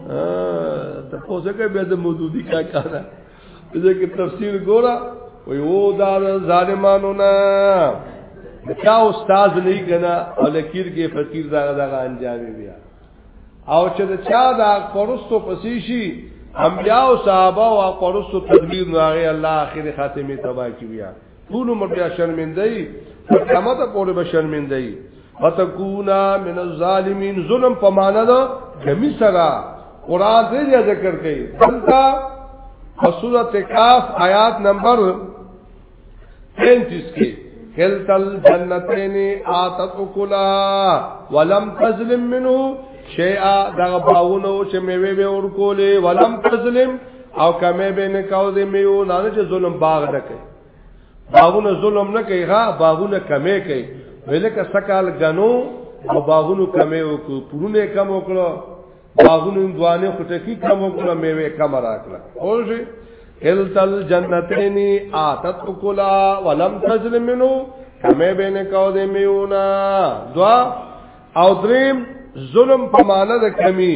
S1: ته پوسګه به د مودودی کا کارا ځکه تفسیر ګورا وی او دا ظالمانو نه چا استاد نه کنا او لکیر کې فقیر دا دا انجام بیا او چې دا چا دا پرستو پسې شي انبیاء او صحابه او پرستو تدبیر نو هغه الله اخر خاتمه تبا کی بیا ټول عمر بیا شرمنده ای قیامت پورې به شرمنده ای وتکونا من الظالمین ظلم په معنا ده کمی سره قران دې ذکر کوي دلته سورۃ کاف آیات نمبر 35 کې کلتل جنتین آتت اکلا ولم تظلم منه شیئا دغه باونو چې میوه به ورکولې ولم تظلم او کمه به نه کاو دې میو نه چې ظلم باغ نه کوي باغونه ظلم نه کوي ها باغونه کمه کوي ولکه سکال غنو او باغونو کمه وکړو پرونه کم وکړو باغونو دوانه خټکی کم وکړو میوه کم راکړه اوږي هلتل جنتین آتت کلا ولم تظلم منو کمه به نه کاو دې میو نه دوا او دریم ظلم په معنا د کمی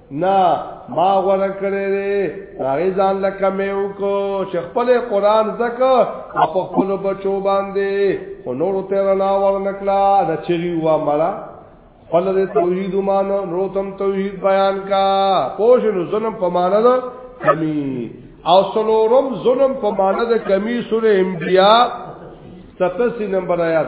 S1: نه ما غوړه کړې دي هغه ځان لکه مې وکړو چې خپل قران زکه په خپل بچو باندې خو نور ته رڼا ورنکلا د چری و مړه خپل د توحید مانو نور تم توحید بیان کا پوه نو ظلم په معنا ده کمی او سلورم ظلم په معنا ده کمی سوره انبیاء 87 نمبر آیات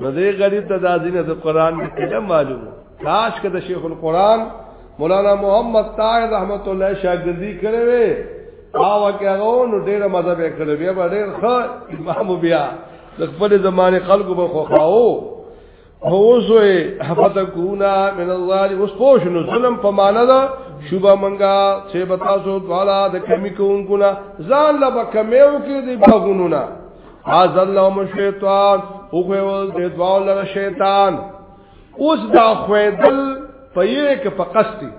S1: نو دې غریب ته دا دینه د قران کله معلوم کاش که د شیخ القران مولانا محمد طاهر رحمت الله شاګردي کړې وې او هغه نو ډېر مذهب یې کړې بیا ډېر ښه امام بیا د خپل زمانه خلکو به خو خاو هوسوي حفتکونا من الظالم اوس پوه شنو ظلم په معنا ده شوبه منګه چې بتا سو دوالا د کمی کوونکو نه ځان لا به کمیو کې دی باغونو نه ازلهم الشیطان او خویول دی دواو لر شیطان اوس دا خویدل په یې کې په قستی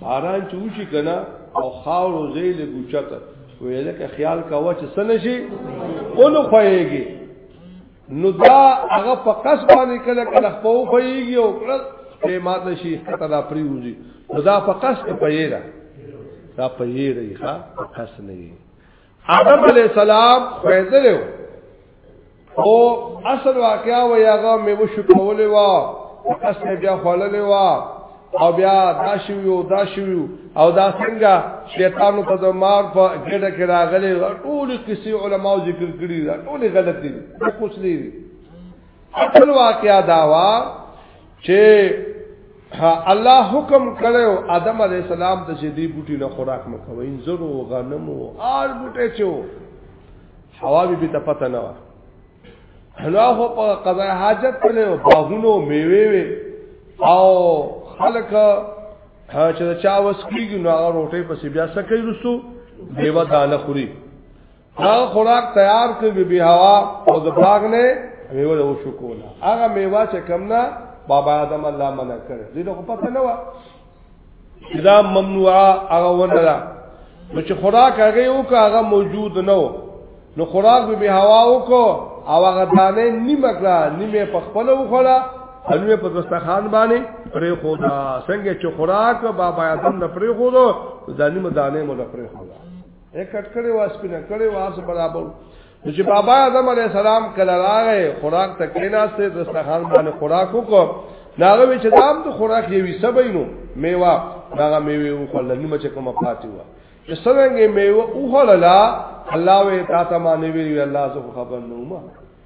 S1: باران چې وشي کنه او خاور او زیل ګوچته ویل کې خیال کاوه چې سن شي اون خوېږي نو دا هغه په قص باندې کله کله خو خوېږي او کله په ماته شي کته دا پریوږي نو دا په قص ته پیېږي دا پیېږي ښا په قص نه آدم علیہ السلام خویدلو او اصل واقعا و یاغا میو شکولی و کس نه بیا خواللی و او بیا دا شویو دا شویو او دا څنګه شیطانو په دمار په ګډه کې راغلی ټول کسی علماء ذکر کړی دا ټول غلط دي کوڅ دي اصل واقعا دا وا چې الله حکم کړو آدم علی السلام ته چې دی بوټي نه خوراک مو کوي انځرو غنمو آل بوټي چو حوا به ته پته نه و هلو هو په قضا حاجت په له باغونو میوه وي او خلک چې چا وسکیږي نو هغه روټي پسې بیا سکه رسو دیو دانه خوري دا خوراک تیار کړ بی بی هوا او د باغ نه میوه له شو کولا هغه میوه چې کم نه بابا آدم الله منع کړ دې ته پته نه و دا ممنوع هغه ونه ده نو چې خوراک هغه یو کا هغه موجود نه و نو خوراک بی بی هوا وکړو او هغه دانه نیمه کړه نیمه په خپل وخړه انوی په دستخان باندې پرې خدا څنګه چې خوراک بابا آدم نه پرې خودو ځاني مدانه مو نه پرې خدا یې کټ کړي واس پینه کړي واس برابر چې بابا آدم علی السلام کله راغی خوراک ته کیناسته د سحر باندې خوراک وکړ ناغه وی چې دام ته خوراک یې وی سبینو میوه داغه میوه او خلنو مچ کومه پاتې و چې څنګه میوه او خللا الله وی تا ته معنی وی الله زه خبر نه ما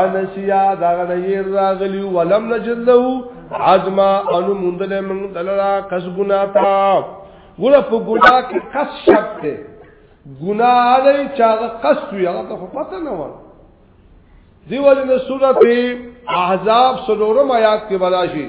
S1: انسیا دا غیر راغلی ولم نجد له عزم ان مندل من دلرا کس گنا تا ګوره په ګنا کې کس شرط دی ګنا علی چا کس وی هغه ته پته نه و دیو جن سورته احزاب سلورم آیات کې بلاشي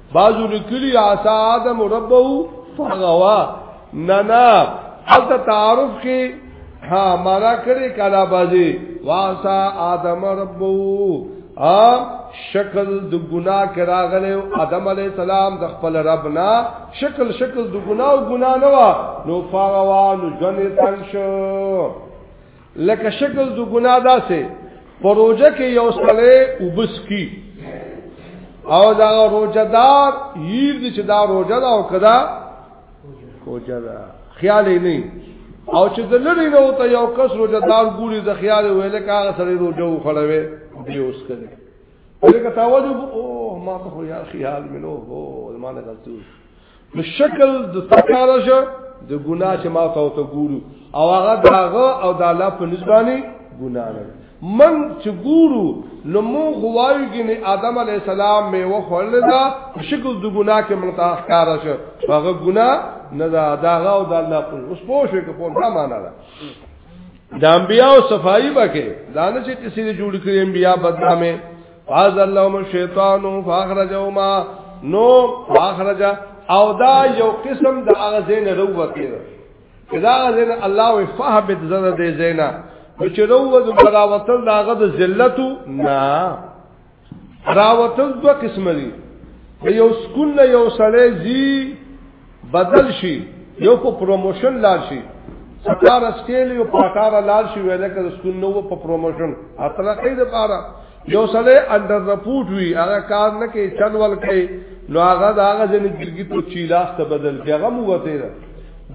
S1: بعضو لکلی عصا آدم ربو فغوا ننا حتی تعارف کی ها مانا کری کلا بازی واسا آدم ربو شکل د ګنا کرا غلې آدم علی السلام د خپل رب نه شکل شکل د ګنا او ګنا نه وا نو فغوا نو جن تنگ شو لکه شکل د ګناه داسې پروژه کې یو سړی وبس کی او دا روجدار ییر دي چې دا روجه دا او کدا کوجه دا خیال یې نه او چې د لری نه وته یو کس روجدار ګوري د خیال ویل کاغه سره روجه وخړوي دی اوس کړي ولکه تاوجو او ما ته خو یا خیال ملو هو زمانه غلطي نو شکل د سکاره شه د ګناه چې ما ته ته ګورو او هغه داغه او د الله په نسبانه ګناه نه من چې ګورو نو مو غوايو کې نه آدم علی السلام مې و خورل دا شکل د ګناه کې مونږ ته ښکارا شه هغه ګناه نه دا داغه او د الله په اوس پوه شو کې په معنا ده د انبیاء او صفائی بکه دانه چې کسی جوړ کړی انبیاء بدنامه فاز اللهم الشیطان فاخرجهما نو فاخرج او دا یو قسم د هغه زین روته کدا زین الله و فهبت زنه دې زینا چې روته براوتل داغه د ذلتو نه راوتل دو قسم دي یو سکون یو سړی زی بدل شي یو په پروموشن لار شي ستار سکیل یو پاټار لار شي ویل کړه سکون نو په پروموشن اتره کې د پاره یو سره انډر رپورټ وی هغه کار نه کوي چل ول کوي نو هغه دا هغه جن ګرګي ته چیلاس ته بدل کې هغه مو وته ده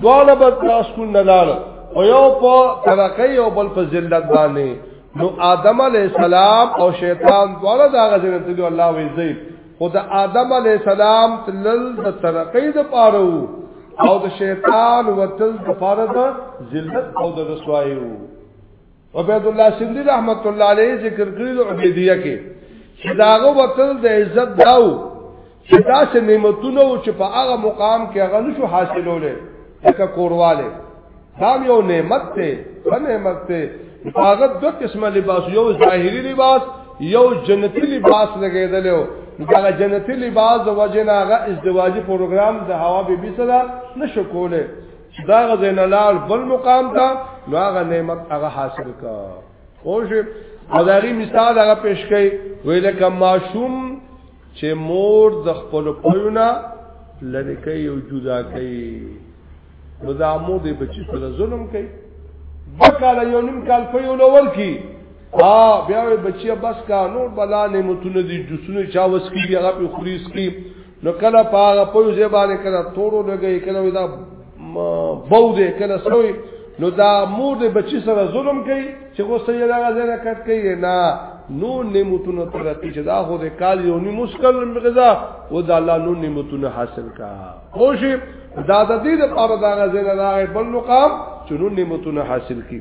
S1: دواله بد تراس کو نه لاله او یو په ترقی او بل په ذلت باندې نو آدم علی السلام او شیطان دواړه دا غزنه ته الله وی زید خو د آدم علی السلام تلل د ترقې د پاره او د شیطان وتل د پاره د ذلت او د رسوایي وو عبد الله سندي رحمت الله علیه ذکر کړی د عبیدیه کې چې داغه وتل د عزت داو چې داسې نعمتونه او چې په هغه مقام کې هغه نشو حاصلولې لکه کورواله دا یو نعمت دی دا نعمت دی هغه دو قسمه لباس یو ظاهری لباس یو جنتی لباس لګیدل او دا جنتی لباس د وجنه هغه ازدواجی پروګرام د هوا به بي سره نشو کوله دا غزین لال بل مقام دا نو هغه نعمت هغه حاصل کا او شی او داغي مثال هغه پیش کړي ویل کما شوم چې مور د خپل پویونه لری کوي او جدا کوي نو دا مور دې بچی سره ظلم کوي بکاله یو نیم کال په یو لور کې ها بیا وي بچي بس کا نور بلا نعمتونه دي جسونه چا وس کیږي هغه په خلیص کې نو کله پاغه په یو ځای باندې کله تورو لګي کله دا بو دې کله سوی نو دا مور دې بچی سره ظلم کوي چې خو سې دا غزنه کټ کوي نه نو نعمتونه تر دې چې دا خو دې کال یو نی مشکل غذا او دا الله نو نعمتونه حاصل کا خوش دا د دې لپاره دا غزنه دا بل مقام چې نو نعمتونه حاصل کی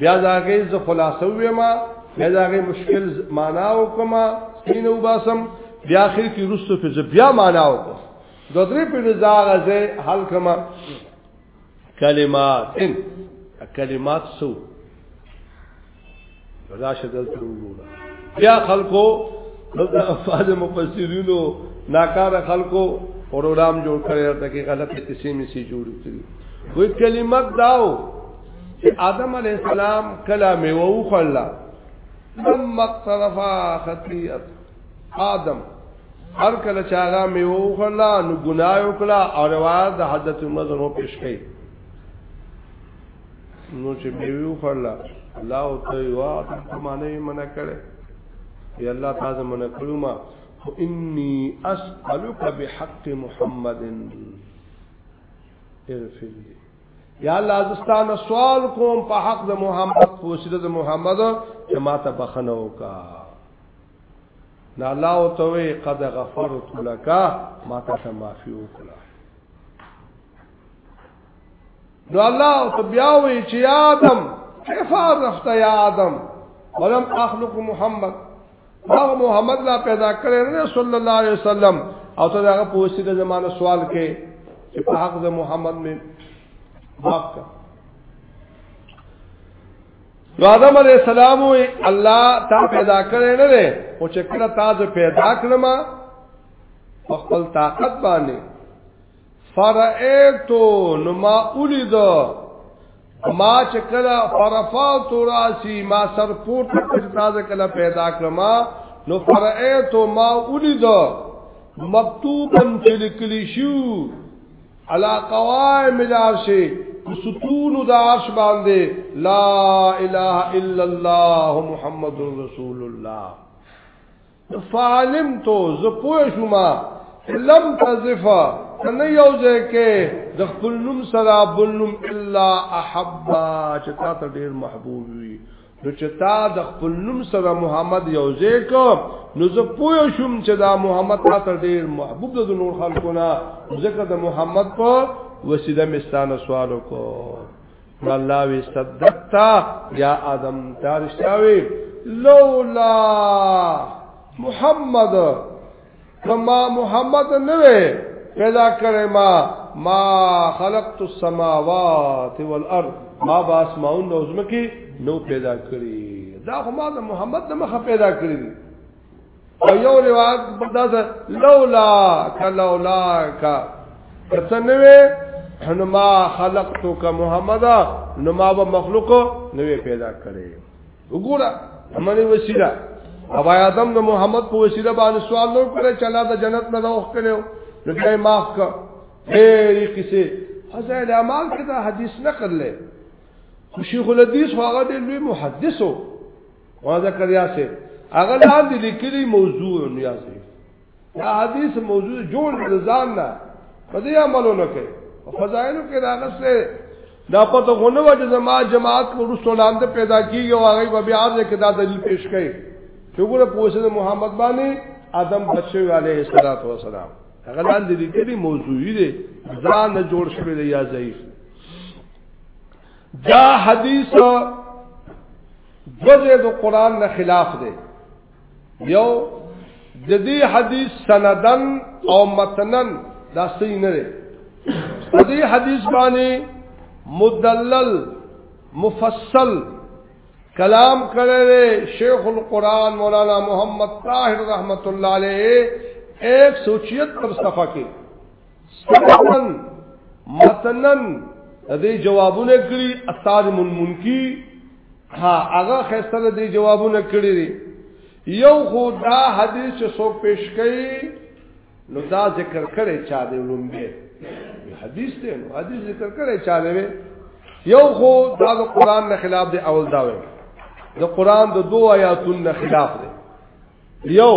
S1: بیا دا غي ز خلاصو ویما بیا دا غي مشکل معنا او کما سینو باسم بیا اخر کې رسو په بیا معنا او کو دو درې په نزاغه زه حل کما کلمات ان کلمات سو راشه دلته وګوره بیا خلکو دغه افاظ مفسرینو ناکار خلکو پروګرام جوړ کړی ته کې غلط قسمه سي جوړ کړی وې کلمات داو چې آدم علی السلام کله میوه وخړله لم اقترفا خطیئت آدم هر کله چې هغه میوه وخړله نو ګناه وکړه او روایت د حضرت عمر زمو پیش کړي نو چې میوه وخړله الله او ته وا ته معنی منع کړي یا الله تعالی منع کړو ما انی اسالک بحق محمد اغفر لي یا الله زستانه سوال کوم په حق د محمد پوسیده د محمد چې ما ته بخنه وکا نه الله او ته قد غفرت لك ما ته معافي وکړه نو الله او ته بیا وی چې آدم کیف عرفت یا آدم ولم اخلق محمد هغه محمد لا پیدا کړی نه صلی الله علیه وسلم او ته هغه په وسیله زمانه سوال کې چې په حق د محمد می معاف کړ نو آدم علیہ السلام وی الله تا پیدا کړی نه دی او چې کله تا ز پیدا کړم په خپل طاقت باندې فرئتو نو ما اولیدو ما چې کله فرفات راسی ما سر پورته کړ تازه کله پیدا کړم نو فرایت ما ولید مکتوبا چې لیکلی شو علا قوائم العرش ستون د عرش باندې لا اله الا الله محمد رسول الله فعلم تو ز پوه شوما لم تزفا نه یو ځکه د خپل نوم سره بل نوم الا احبا چې تا ته ډیر محبوب وي نو چې تا د خپل نوم سره محمد یو ځکه نو زه پوه شوم چې دا محمد تا ته ډیر محبوب د نور خلکو نه ځکه د محمد په وسیله مستانه سوال وکړ الله وی صدقتا یا ادم تارشتاوی لولا محمد کما محمد نوې پیدا کړې ما ما خلقت السماوات والارض ما با اسماون نو زمکی نو پیدا کړی دا خو ما د محمد د مخه پیدا کړی او یو روایت بداس لولا کلولا کا کتنوي حنما خلقتک محمد نو ما به مخلوق نوې پیدا کړې وګوره امنه وسیله ابا آدم د محمد په وسیله باندې سوال نو کړی چې الله د جنت نه راوخ کړو نو دای معاف کړ ډېری کیسه حسین اعمال کې دا حدیث نقل لې شیخ الحدیث هغه د لوی محدثو ما ذکر یا سه هغه لاندې لیکلي موضوع نیا سه دا حدیث موضوع جوړ ځان نه په دې عملو نه کوي فضایلو کې راغسته دا پته غونه و چې زما جماعت کو رسو لاندې پیدا کیږي او هغه به بیا ځکه کې دا دلیل پیش کړي چې ګوره پوښتنه محمد باندې آدم بچو علیه الصلاۃ والسلام هغه لاندې لیکلي موضوعي دي ځان نه جوړ شوی دی یا ضعیف دا حدیث دوځه د قران نه خلاف دی یو د دې حدیث سندن او متنن دا صحیح نه دی د دې حدیث باندې مدلل مفصل کلام کړی شیخ القران مولانا محمد طاهر رحمت الله علیه 176 پر صفحه کې سنن متنن د دې جوابونه کړی استاد منمنکی ها هغه خسته د دې جوابونه کړی دی یو خو دا حدیث چې څوک پیش کړي نو دا ذکر کړي چا دی لومبه حدیث دی نو حدیث ذکر کړي چا دی یو خو دا د قران نه خلاف دی اول دا وایي د قران د دوه آیاتونو خلاف دی یو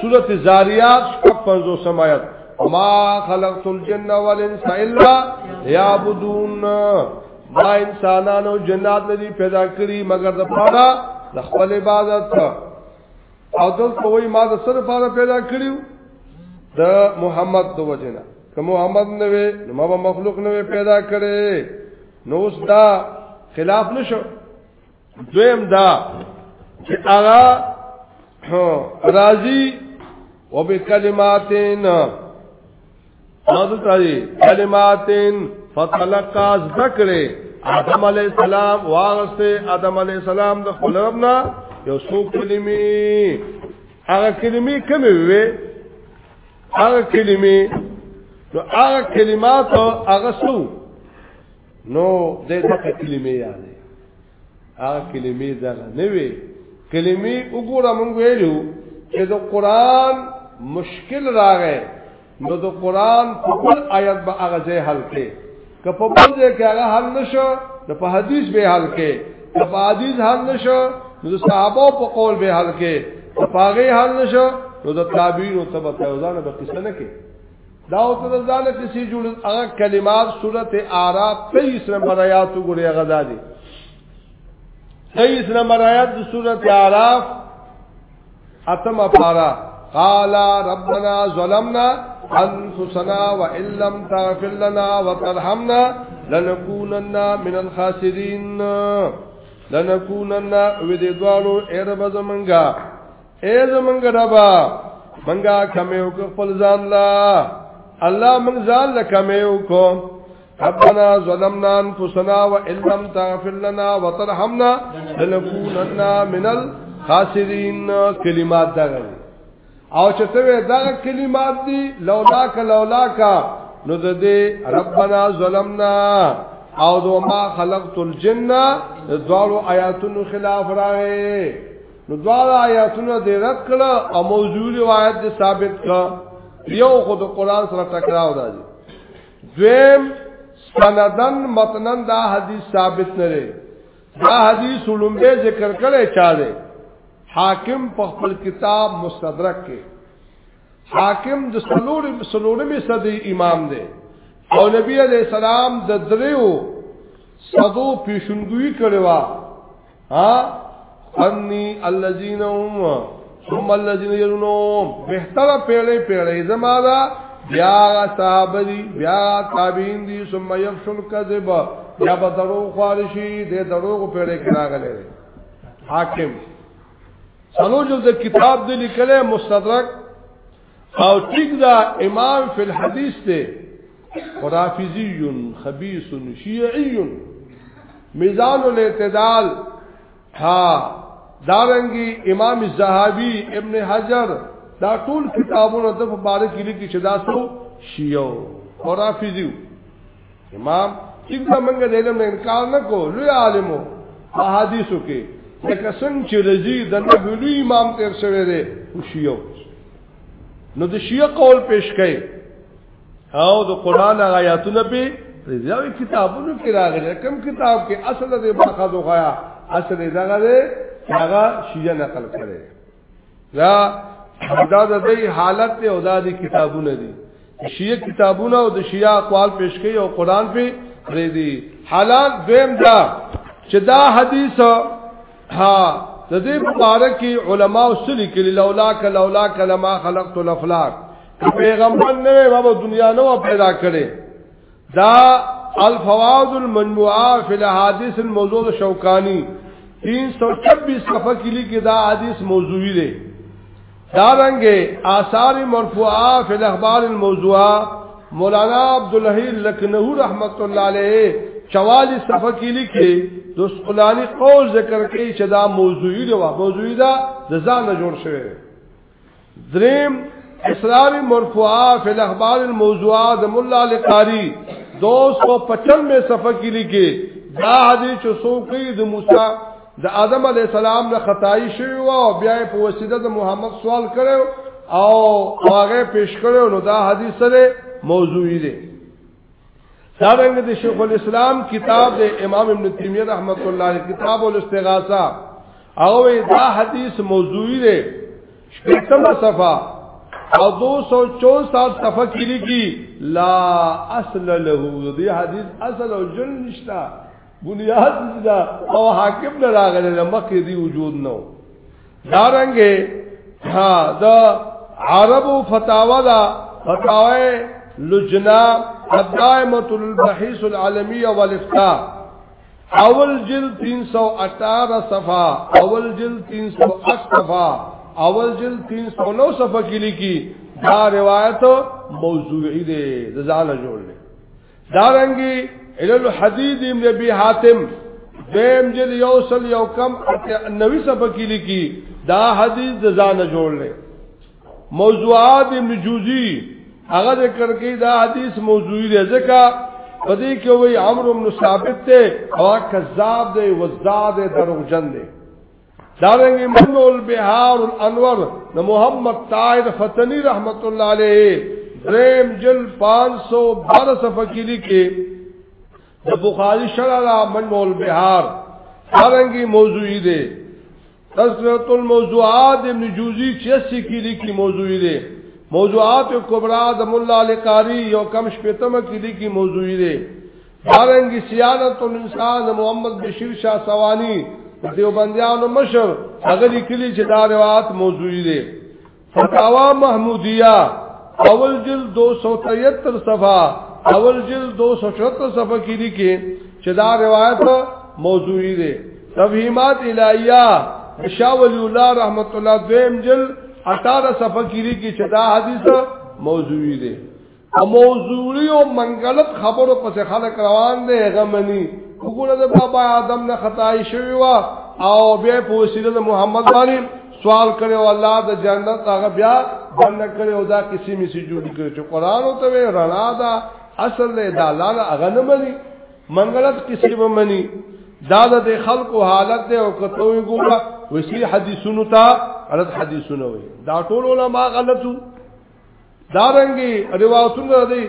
S1: سورت زاریات شپک پنزو سمایت ما خلقت الجن والانس الا یعبدون ما انسانانو جنات ندی پیدا کری مگر دا پارا دا خپل عبادت تا او دل کوئی ما دا سر پارا پیدا کریو دا محمد دو وجنا که محمد نوی نما با مخلوق نوی پیدا کری نوست دا خلاف نشو دویم دا چې هغه راضی وبکلماتین اذ تعالی کلماتین فتلقا ذکر آدم علیہ السلام واغسته آدم علیہ السلام د خپل ربنا یو څو کلمې هغه کلمې کومې وې هغه کلمې نو هغه کلمات هغه څو نو د دې کلمې یادې هغه کلمې دا نه وي کلمې وګوره مونږ ویلو چې د قران مشکل راغی نو د قران په بل آیت به هغه ځای حل کې که په بل ځای کې هغه حل نشو نو په حدیث به حل کې که په حدیث حل نشو نو د صحابه په قول به حل کې که په هغه حل نشو نو د تابعین او تبع تابعین به قصه نه کې دا او ته ځانه کې سي جوړ هغه کلمات سورته اعراف 23 نمبر آیات وګورئ هغه دادي 23 نمبر آیات د سورته اعراف اتم پارا قال ربنا ظلمنا انفسنا وان لم تغفر لنا وترحمنا لنكونن من الخاسرين لنكونن ودې دوالو اے رب زمنګا اے زمنګ ربا منګه کمه او خپل ځان لا الله من ځان لا کمه او کو ربنا ظلمنا انفسنا وان لم تغفر لنا وترحمنا لنكونن من الخاسرين کلمات دغه او چې ته دا کلمات دي لولا کا لولا کا نو د دې ربنا ظلمنا او دو ما خلقت الجن دوالو آیاتونو خلاف راغې نو دواړه آیاتونه دې رد کړ او موضوع روایت دې ثابت کړ یو خو د قران سره ټکراو راځي دویم سندن متنن دا حدیث ثابت نه لري دا حدیث لومبه ذکر کړي چا دې حاکم په خپل کتاب مستدرک کې حاکم د سلور سلورمې صدې امام دی او نبی علیہ السلام د دریو صدو پیشنګوی کړوا ها انی الذین هم ثم الذین یلونهم بهتره پیړې پیړې زما دا بیا صحابه دی بیا تابعین دی ثم یفشل کذب یا به درو خارشی دې درو پیړې کې راغلي حاکم سلو جو د کتاب دې لیکلې مستدرک او ټیک دا امام فی الحدیث ته رافضی خبیث شیعی میزان الاعتدال ها دارنګي امام زهابي ابن حجر دا ټول کتابونه د مبارک لیکي چې دا سو شیعو او رافضیو امام ټیک دا منګه د علم انکار نه کو لوی عالمو په حدیثو کې لکه څنګه چې رضی د نبی لوی امام تیر شوی دی شیعو نو د شیعه قول پیش کړي او د قران آیاتونه په رضاوی کتابونو کې راغلي کوم کتاب کې اصل د باخذ غیا اصل دغه هغه شیعه نقل کړي دا دا د دې حالت ته او دا د کتابونه دي شیعه کتابونه او د شیعه اقوال پیش کوي او قران په پرې دي حالات دویم دا چې دا حدیث ها د دې مبارک علماء سلی کلی لولا ک لولا ک لما خلقت الافلاک پیغمبر نه و دنیا نو پیدا کړي دا الفواد المنموعه فی الحادث الموضوع شوکانی 326 صفحه کې لیکي دا حدیث موضوعی دی دا رنګه آثار مرفوعه فی الاخبار الموضوعه مولانا عبد الحی لکنه رحمت الله علیه 44 صفحه کې لیکي د سقلانی قول ذکر کوي چې دا موضوعی دی موضوعی دا د ځان جوړ شوی دریم اسرار مرفوعه فی الاخبار الموضوعه د مولا علی قاری 295 صفحه کې لیکي دا حدیث چې سوقي د موسی د آدم علی السلام نه خدای شوی او بیا په وسیله د محمد سوال کړو او هغه پیش کړو نو دا حدیث سره موضوعی دی دا رنګ د شیخ الاسلام کتاب د امام ابن تیمیه رحمت الله علیه کتاب الاستغاثه او دا حدیث موضوعی دی شپږم صفه او 264 صفه کې لګي لا اصل له دې حدیث اصل او جن نشتا بنیاد نشتا او حاکم نه راغلی مخکې دی وجود نه دارنګه ها دا عربو فتاوا دا فتاوی لجنا الدائمه البحث العالميه والافتاء اول جلد 318 صفحه اول جلد 308 صفحه اول جلد 309 صفحه کې لیکي دا روایت موضوعي دی ځان جوړ دارنګي علل حدید ابن ابي حاتم دیم جل یوصل یو کم نوی صفحه کې لیکي دا حدیث د ځانه جوړلې موضوعات ابن جوزی هغه ذکر کوي دا حدیث موضوعي دی ځکه په دې کې وایي عمرو بن ثابت ته او کذاب دی وزداد دی دروغجن دی دارنګ منو البحار الانور د محمد طاهر فتنی رحمت الله علیه دریم جل 512 صفحه کې لیکي د بخاری شرح را منو البحار دارنګ موضوعی دی تذکرۃ الموضوعات ابن جوزی 86 کې لیکي موضوعی دی موضوعات کبرا د مولا علی قاری یو کم شپتمه کې لیکي موضوعی دی دارنګي سیادت الانسان محمد بشیر شاه سوانی دیوبندیانو مشر هغه لیکلی چې دا روایت موضوعی دی فتاوا محمودیه اول جلد 273 صفحه اول جلد 274 صفحه کې لیکي چې دا روایت موضوعی دی تفهیمات الہیہ شاہ ولی اللہ رحمت اللہ دویم جلد 18 صفحه کې لیکي چې دا حدیث موضوعی دی او موضوعي او منګلت خبرو پس خلک روان دي غمني وګوره د بابا آدم نه خدای شوی وا او بیا په وسیله د محمد باندې سوال کړي او الله د جنت هغه بیا بند کړي او دا کسی می سي جوړ کړي چې قران او ته رڼا دا اصل له دالال هغه نه مني منګلت کسی به مني دا د خلکو حالت دی او کته وي ګوره وسی حدیثونو ته غلط حدیثونه وي دا ټول علما غلطو دارنګي روایتونه دي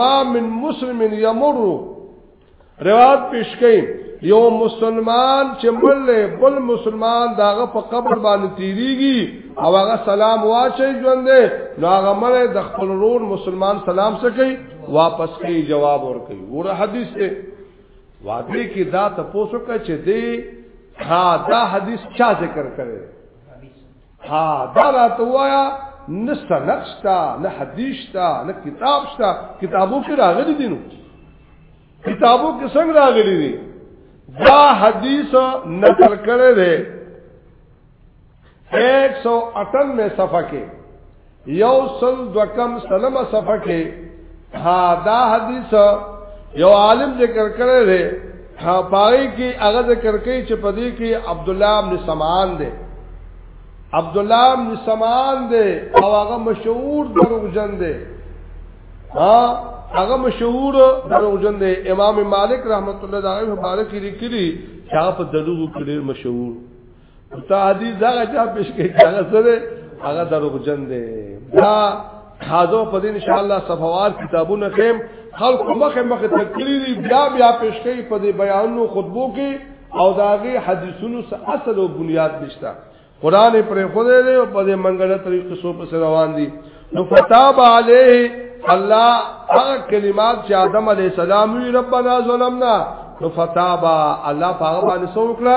S1: ما من مسلم یمر روایت پیش کړي یو مسلمان چې بل بل مسلمان داغه په قبر باندې تیریږي او هغه سلام واچي ژوند دی نو هغه مړ د خپل رور مسلمان سلام سکی واپس کوي جواب ور کوي ور حدیث ته واقعي کې دا تاسو کا چې دی ها دا حدیث چا ذکر کړي ها دا راته وایا نه سند شته نه حدیث شته نه کتاب شته کتابو کې راغلي دي نو کتابو کې څنګه راغلي دي دا حدیث نقل کړی دی 198 صفحه کې یو سل دوکم سلمه صفحه کې ها دا حدیث یو عالم ذکر کړی دی ها پای کې هغه ذکر کوي چې په دې کې عبد الله بن سمعان دی عبد الله بن سمعان دی او هغه مشهور دروغجن دی ها هغه مشهور دروغجن دی امام مالک رحمت الله علیه مبارک لیکلی چې هغه په دروغ کې ډیر مشهور تا حدیث هغه چا پیش کې هغه سره هغه دروغجن دی دا حاضر په دې ان شاء الله صفوات کتابونه خیم خلق مخه مخه تکلیری بیا بیا پیش کوي په دې بیانونو خطبو کې او داغه حدیثونو سره اصل او بنیاد نشته قران پر خوده دی او په دې منګړه طریقې سو په روان دي نو فتاب علیه الله هغه کلمات چې آدم علی السلام وی ربنا ظلمنا نو فتاب الله په هغه باندې سو وکړه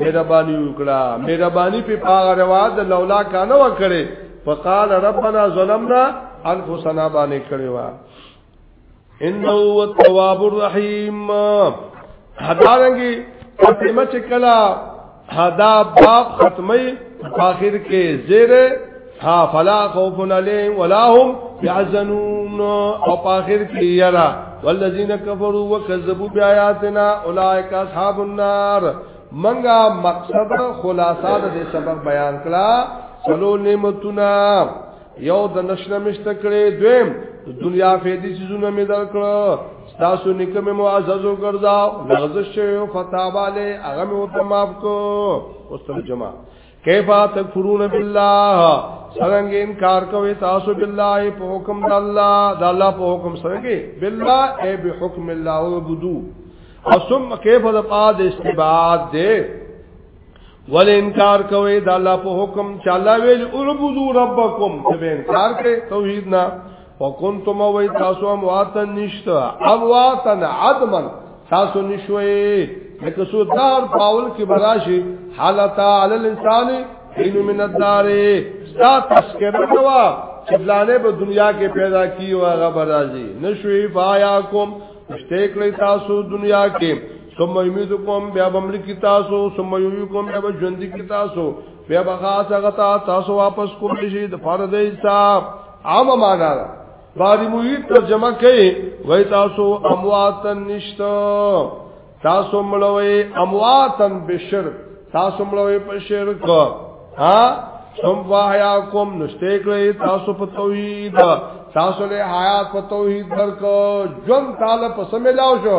S1: مهرباني وکړه مهرباني په پاغه رواج لولا کانه وکړي فقال ربنا ظلمنا انفسنا باندې کړي وا انه هو التواب الرحیم حدارنګي ختمه چې کلا حدا باب ختمي اخر کې زیره ها فلا خوف علیهم ولا هم يحزنون او اخر کې یرا والذین کفروا وکذبوا بیااتنا اولئک اصحاب النار منګه مقصد خلاصات دې سبق بیان کړه سلو نعمتنا یو د نشنه مشته کړې دویم دنیا فیدی سیزونه می درکړه ستاسو نکم معزز وګرځاو لغزش شوی فتاباله هغه مې وته معاف کو اوسم جما کیفا تکفرون بالله څنګه انکار کوي تاسو بالله په حکم د الله د الله په حکم سره بالله ای به حکم الله وبدو او ثم کیف د پاد استباد دے ول انکار کوي د الله په حکم چې الله ویل اعبدو ربکم ته به انکار کوي توحید نه وکنتم وای تاسو امواتن نشته امواتن عدمن تاسو نشوي لکه سو دار پاول کې براشي حالت علی الانسان حين من الدار ستا تذکرہ دوا چې بلانه په دنیا کې پیدا کیو هغه برازي نشوي فایاکم مشتاق لې تاسو دنیا کې ثم یمیدکم بیا بمل کی تاسو ثم یمیدکم بیا ژوند کی تاسو بیا بغا څنګه تا تاسو واپس کولی شي د فرض دی حساب عام معنا ده باری محیط ترجمه کوي وای تاسو امواتن نشتا تاسو ملوي امواتن بشرک تاسو ملوي په شرک ها سم وایا کوم نشته کړی تاسو په توحید تاسو له حیات په توحید درک ژوند تعالی په سملاو شو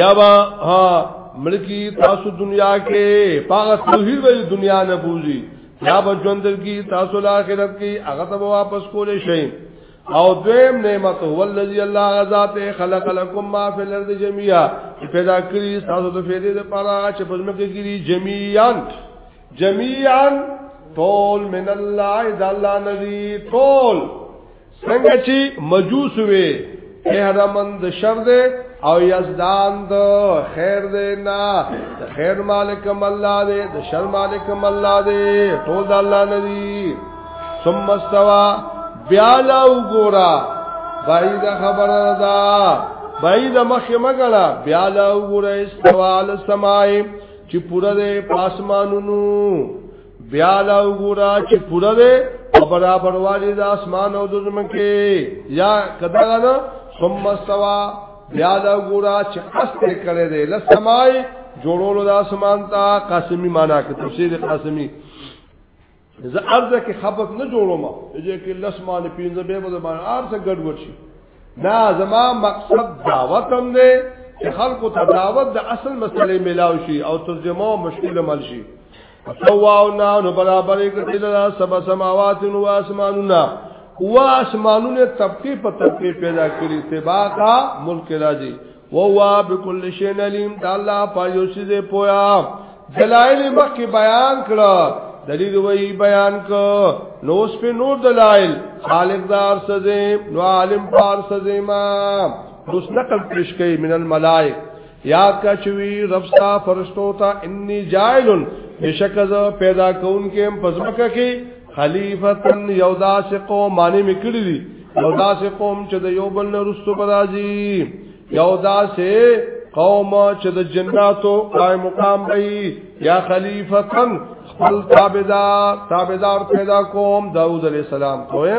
S1: یا با ها ملکی تاسو دنیا کې پاغه توحید وی دنیا نه بوزي یا به ژوند کی تاسو له آخرت کې هغه ته واپس کولې شي او دویم نعمت هو الذی الله ذات خلق لكم ما فی الارض جميعا پیدا کړی تاسو ته فیدې د پاره چې پزما کې کړی جميعا جميعا ټول من الله اذا الله نذیر ټول څنګه چې مجوس وې احرمن د شر ده او یزدان د خیر ده نه د خیر مالکم الله ده د شر مالکم الله ده ټول د الله ندی ثم استوا بیا لا وګورا بعید خبره ده بعید مخ مګړه بیا لا وګورا استوا السماء چې پوره ده پاسمانونو بیا لا وګورا چې پوره ده او برابر والی د اسمان او د زمکه یا کدا نه ثم سوا بیا لا وګورا چې استه کړي ده لسمای جوړولو د اسمان ته قاسمی معنا کې تفسیر قاسمی زه ارزه کې خبرت نه جوړوم چې کې لسمانه پینځه به به باندې ارزه ګډوډ شي دا زما مقصد دعوت هم دی چې خلکو ته دعوت د اصل مسلې ملاو شي او ترجمه او مشکل مل شي سواونا نو برابرې کړي دا سب سماوات او اسمانونه او اسمانونه طبقه په طبقه پیدا کړي سبا کا ملک راځي ووا بكل شيء عليم دا الله په یو شی دی پویا دلایل مخکې بیان کړه دلیل وی بیان کو نو اس په نور دلایل خالق دار سزه نو عالم پار سزه ما دوس نقل پیش کړي من الملائک یاد کا چوی رب ستا فرشتو تا انی جائلن بشک ز پیدا کون کې پزمکه کې خلیفتن یو داس قوم معنی مکړی دی یو داس قوم چې د یو بل رستو برازي یو داس قوم چې د جناتو قائم مقام وي یا خلیفتن خپل تابعدار تابعدار پیدا کوم داوود علیہ السلام کوه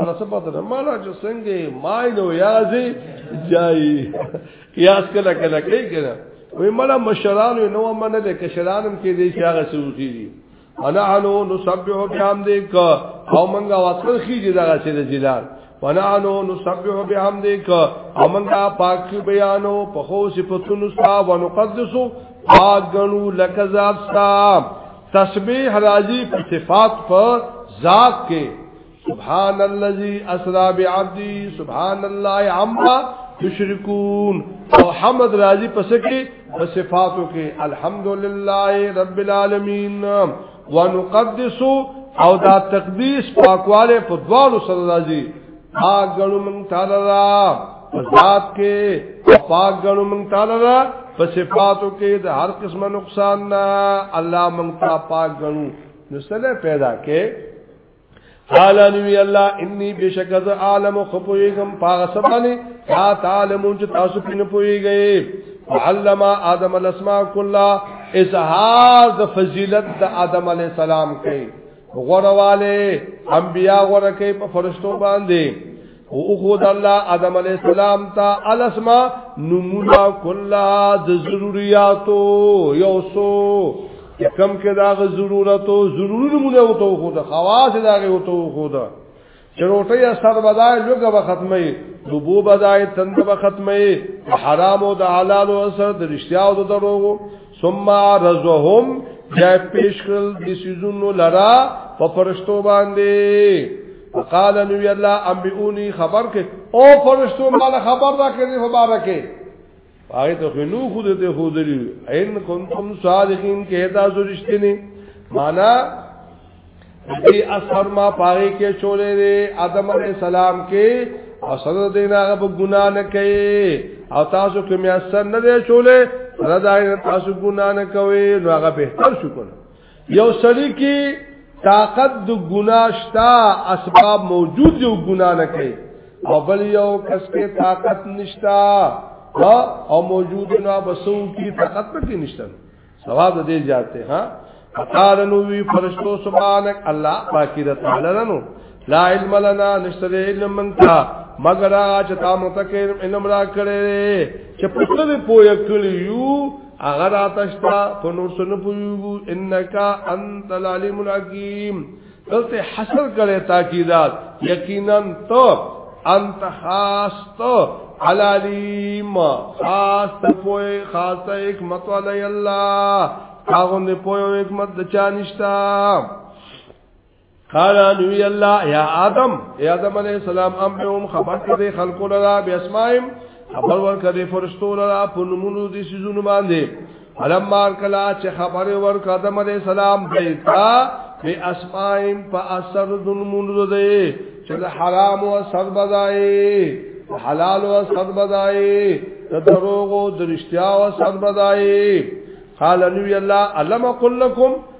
S1: انا څه پته ده مالا چې څنګه مای نو یازي جای قیاس کله کله کوي کنه وی مالا مشران نو من نه کشرانم کې دي چې هغه سوچي دي انا انو نسبح بحمدک او منګه واسل خيږي دا چې د جلال وانا انو نسبح بحمدک او منګه پاک بیانو په خو صفاتونو ستا ونقدسو اګنو لک ذات ستا تسبیح راځي په صفات په ذات کې سبحان الذي اسرا بعبدي سبحان الله عما یشرکون او حمد راضی پس کې په صفاتو کې الحمدلله رب العالمین ونقدس او دا تقدیس پاکواله په دوالو سره راضی پاک غنو من تعالی را ذات کې پاک غنو من تعالی را په صفاتو کې د هر قسمه نقصان نه الله مونږ ته پاک غنو نو سره پیدا کې قال نبی الله انی بشک از عالم خپویګم پاغه سبانی تا تعلمون چې تاسو پینې پویګی علم آدم الاسماء کلا اظهار د فضیلت د آدم علی السلام کوي غورواله انبیا غوره کوي په فرشتو باندې او خود الله آدم علیہ السلام تا الاسما نمونا کلا د ضرورتو یو سو کم کې دا ضرورتو ضروري نمونه او تو خود خواص دا او تو خود چروټي اثر بدای لوګه به ختمي دوبو بدای تند به ختمي حرام او د حلال او اثر د رښتیا او د دروغو ثم رزهم جای پیش کړل د سيزونو لرا په فرشتو باندې فقال نبی الله انبئونی خبر کې او فرشتو مال خبر را کړی مبارکه هغه ته نو خود ته خودلی ان کنتم صادقین کې دا زورشتنی معنا دې اثر ما پاره کې چولې دې ادم علی السلام کې او سره دې نه غو ګنا نه کوي او تاسو کې مې اثر نه دې چولې سره دا تاسو ګنا نه کوي نو هغه به تر شکر یو سړی کې طاقت د ګنا شتا اسباب موجود یو ګنا نه کوي او بل یو کس کې طاقت نشتا او موجود نه بسو کی طاقت پکې نشته ثواب دې زیات ها قال نو وی فرشتو سبحانك الله پاکی رتعالنو لا علم لنا نشتر علم منتا مگر آغا چه تا متقیر علم را کرده چه پسر پویا کلیو اگر آتشتا پنور سن پویوگو انکا انت العلیم الحکیم دلتے حسر کرے تاکیدات یقینا تو انت خاص تو علالیم خاص ته پوي خاص ته حکمت ولای الله هغه نه پوي حکمت د چا نشتا قال نبی الله یا آدم یا آدم علیہ السلام ام بهم خبر کړي خلقو لرا بیاسمائم خبر ور کړي فرشتو لرا په نمونو دي سيزونو باندې علم مار کلا چې خبر ور کړ آدم علیہ السلام بیتا بی اسمائم په اثر دنمونو دي چې حرام او اثر بدای حلال او اثر بدای دروغ او درشتیا او اثر بدای قال نبی الله علم قل لكم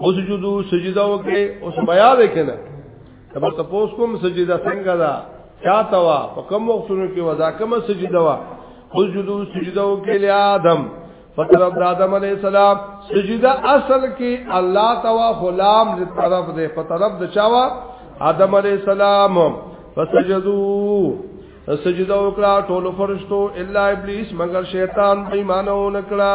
S1: او سجدو سجده وکړي او بیا وکنه تبر تاسو کوم سجده څنګه دا چاته وا په کوم وختونو کې ودا کوم سجده وا او سجدو سجده وکړي له آدم فطرف د آدم علی السلام سجده اصل کې الله توا غلام دې طرف دې په طرف د چاوا آدم علی السلام فسجدو سجده وکړه ټول فرشتو الا ابلیس مگر شیطان بې ایمانو نکړه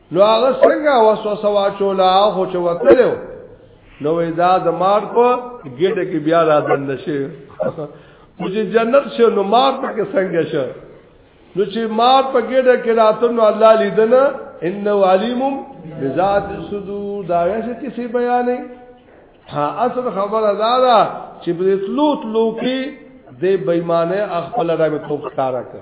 S1: نو هغه څنګه وسوسه واچولا خو چې وتلو نو دا د مار په ګډه کې بیا را دن نشي چې جنت شو نو مار په کې څنګه شو نو چې مار په ګډه کې راته نو الله لیدنه ان علیم بذات الصدور دا یې چې څه بیانې ها اصل خبره دا ده چې بریتلوت لوکي د بېمانه خپل راوي توپ کارا کړ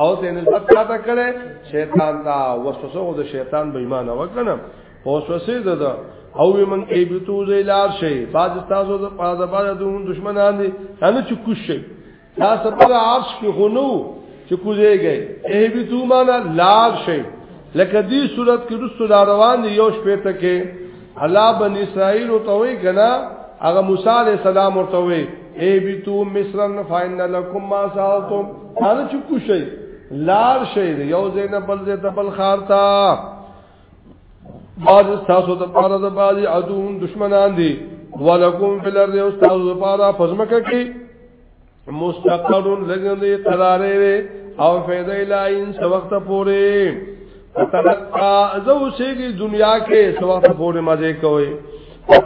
S1: او د نسبت چاته کړي شیطان ته وسوسه او د شیطان به ایمان وکنه وسوسه ده او من ای بیتو زیلار شي باز تاسو د پاده باندې د دشمنان دي نه چې کوش شي دا سبب عرش کې هونو چې کوزه گئے ای بیتو معنا لار شي لکه دې صورت کې رسول روان دی یو شپه ته کې الله بن اسرائیل ته وی کنا هغه موسی علی السلام ورته وی ای بیتو مصر فین لکم ما سالتم هر چ کوشي لار شي یو زین بل زې دبل خارتا باز تاسو د پاره د باز عدوون دشمنان دي ولکم فی الارض استاذ د پاره فزمکه کې مستقر لګن دی قرارې وي او فیدا الا ان وخت پورې تلقا زو سیږي دنیا کې سو وخت پورې مزه کوي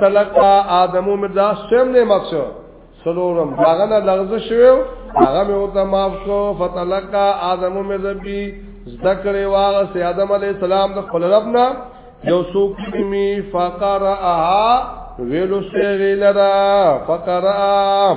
S1: تلقا ادمو مردا سم نه مخسو سلورم هغه نه لغز شوو هغه مې وته معاف کو فتلقا ادمو مربي ذکر واغ سي ادم عليه السلام د خپل ربنا یو سوق می فقرها ویلو سیغی لرا فقرها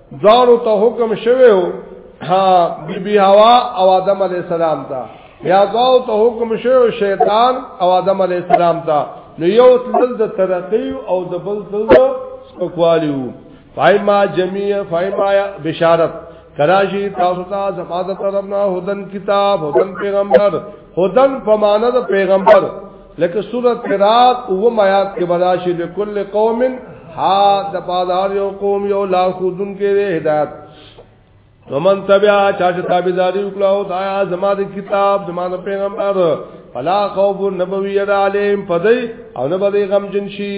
S1: دارو ته حکم شوه ها بی بی حوا او آدم علی السلام ته یا دارو ته حکم شوه شیطان او آدم علی السلام ته نو یو تل د ترقی او د بل تل د سپکوالیو فایما جميع فایما بشارت کراشی تاسو ته زماده طرفنا هدن کتاب هدن پیغمبر هدن پمانه د پیغمبر لکه سورۃ قرات او میات کې براشي د کل قوم ها د بازار یو قوم یو لا خودن کې هدایت ومن تبع چا چې تابعداري وکړه او دا زما د کتاب زما د پیغمبر فلا خوف نبوی علیهم فدی او نبوی غم جنشی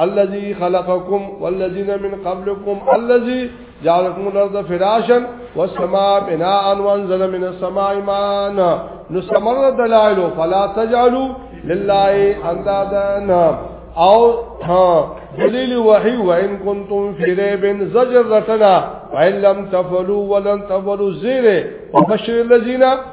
S1: الذي خلقكم والذين من قبلكم الذي جعلكم الارض فراشا والسماء بناء وانزل من السماء ماء نسمر دلائلو فلا تجعلوا لله اندادا او ها دلیل وحی و ان کنتم فی ریب زجر رتنا و ان لم تفلو ولن تفلو زیر و بشر الذین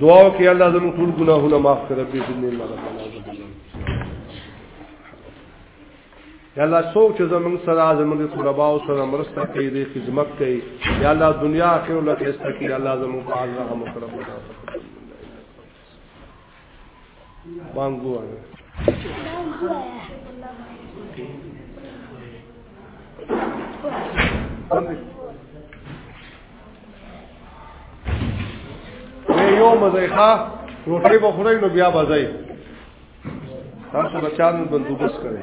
S1: دعا وکړئ الله زموږ ټول ګناهونه معاف کړي په دې الله یا الله څوک چې زموږ سره زموږ طلباء او سره مرسته کوي د خدمت کوي یا الله دنیا اخر له خسته کوي الله زموږ په الله رحم وکړي بانګو وایا یو مزه ښا روټي به خوري نو بیا بځای تاسو بچان بندوبست کړئ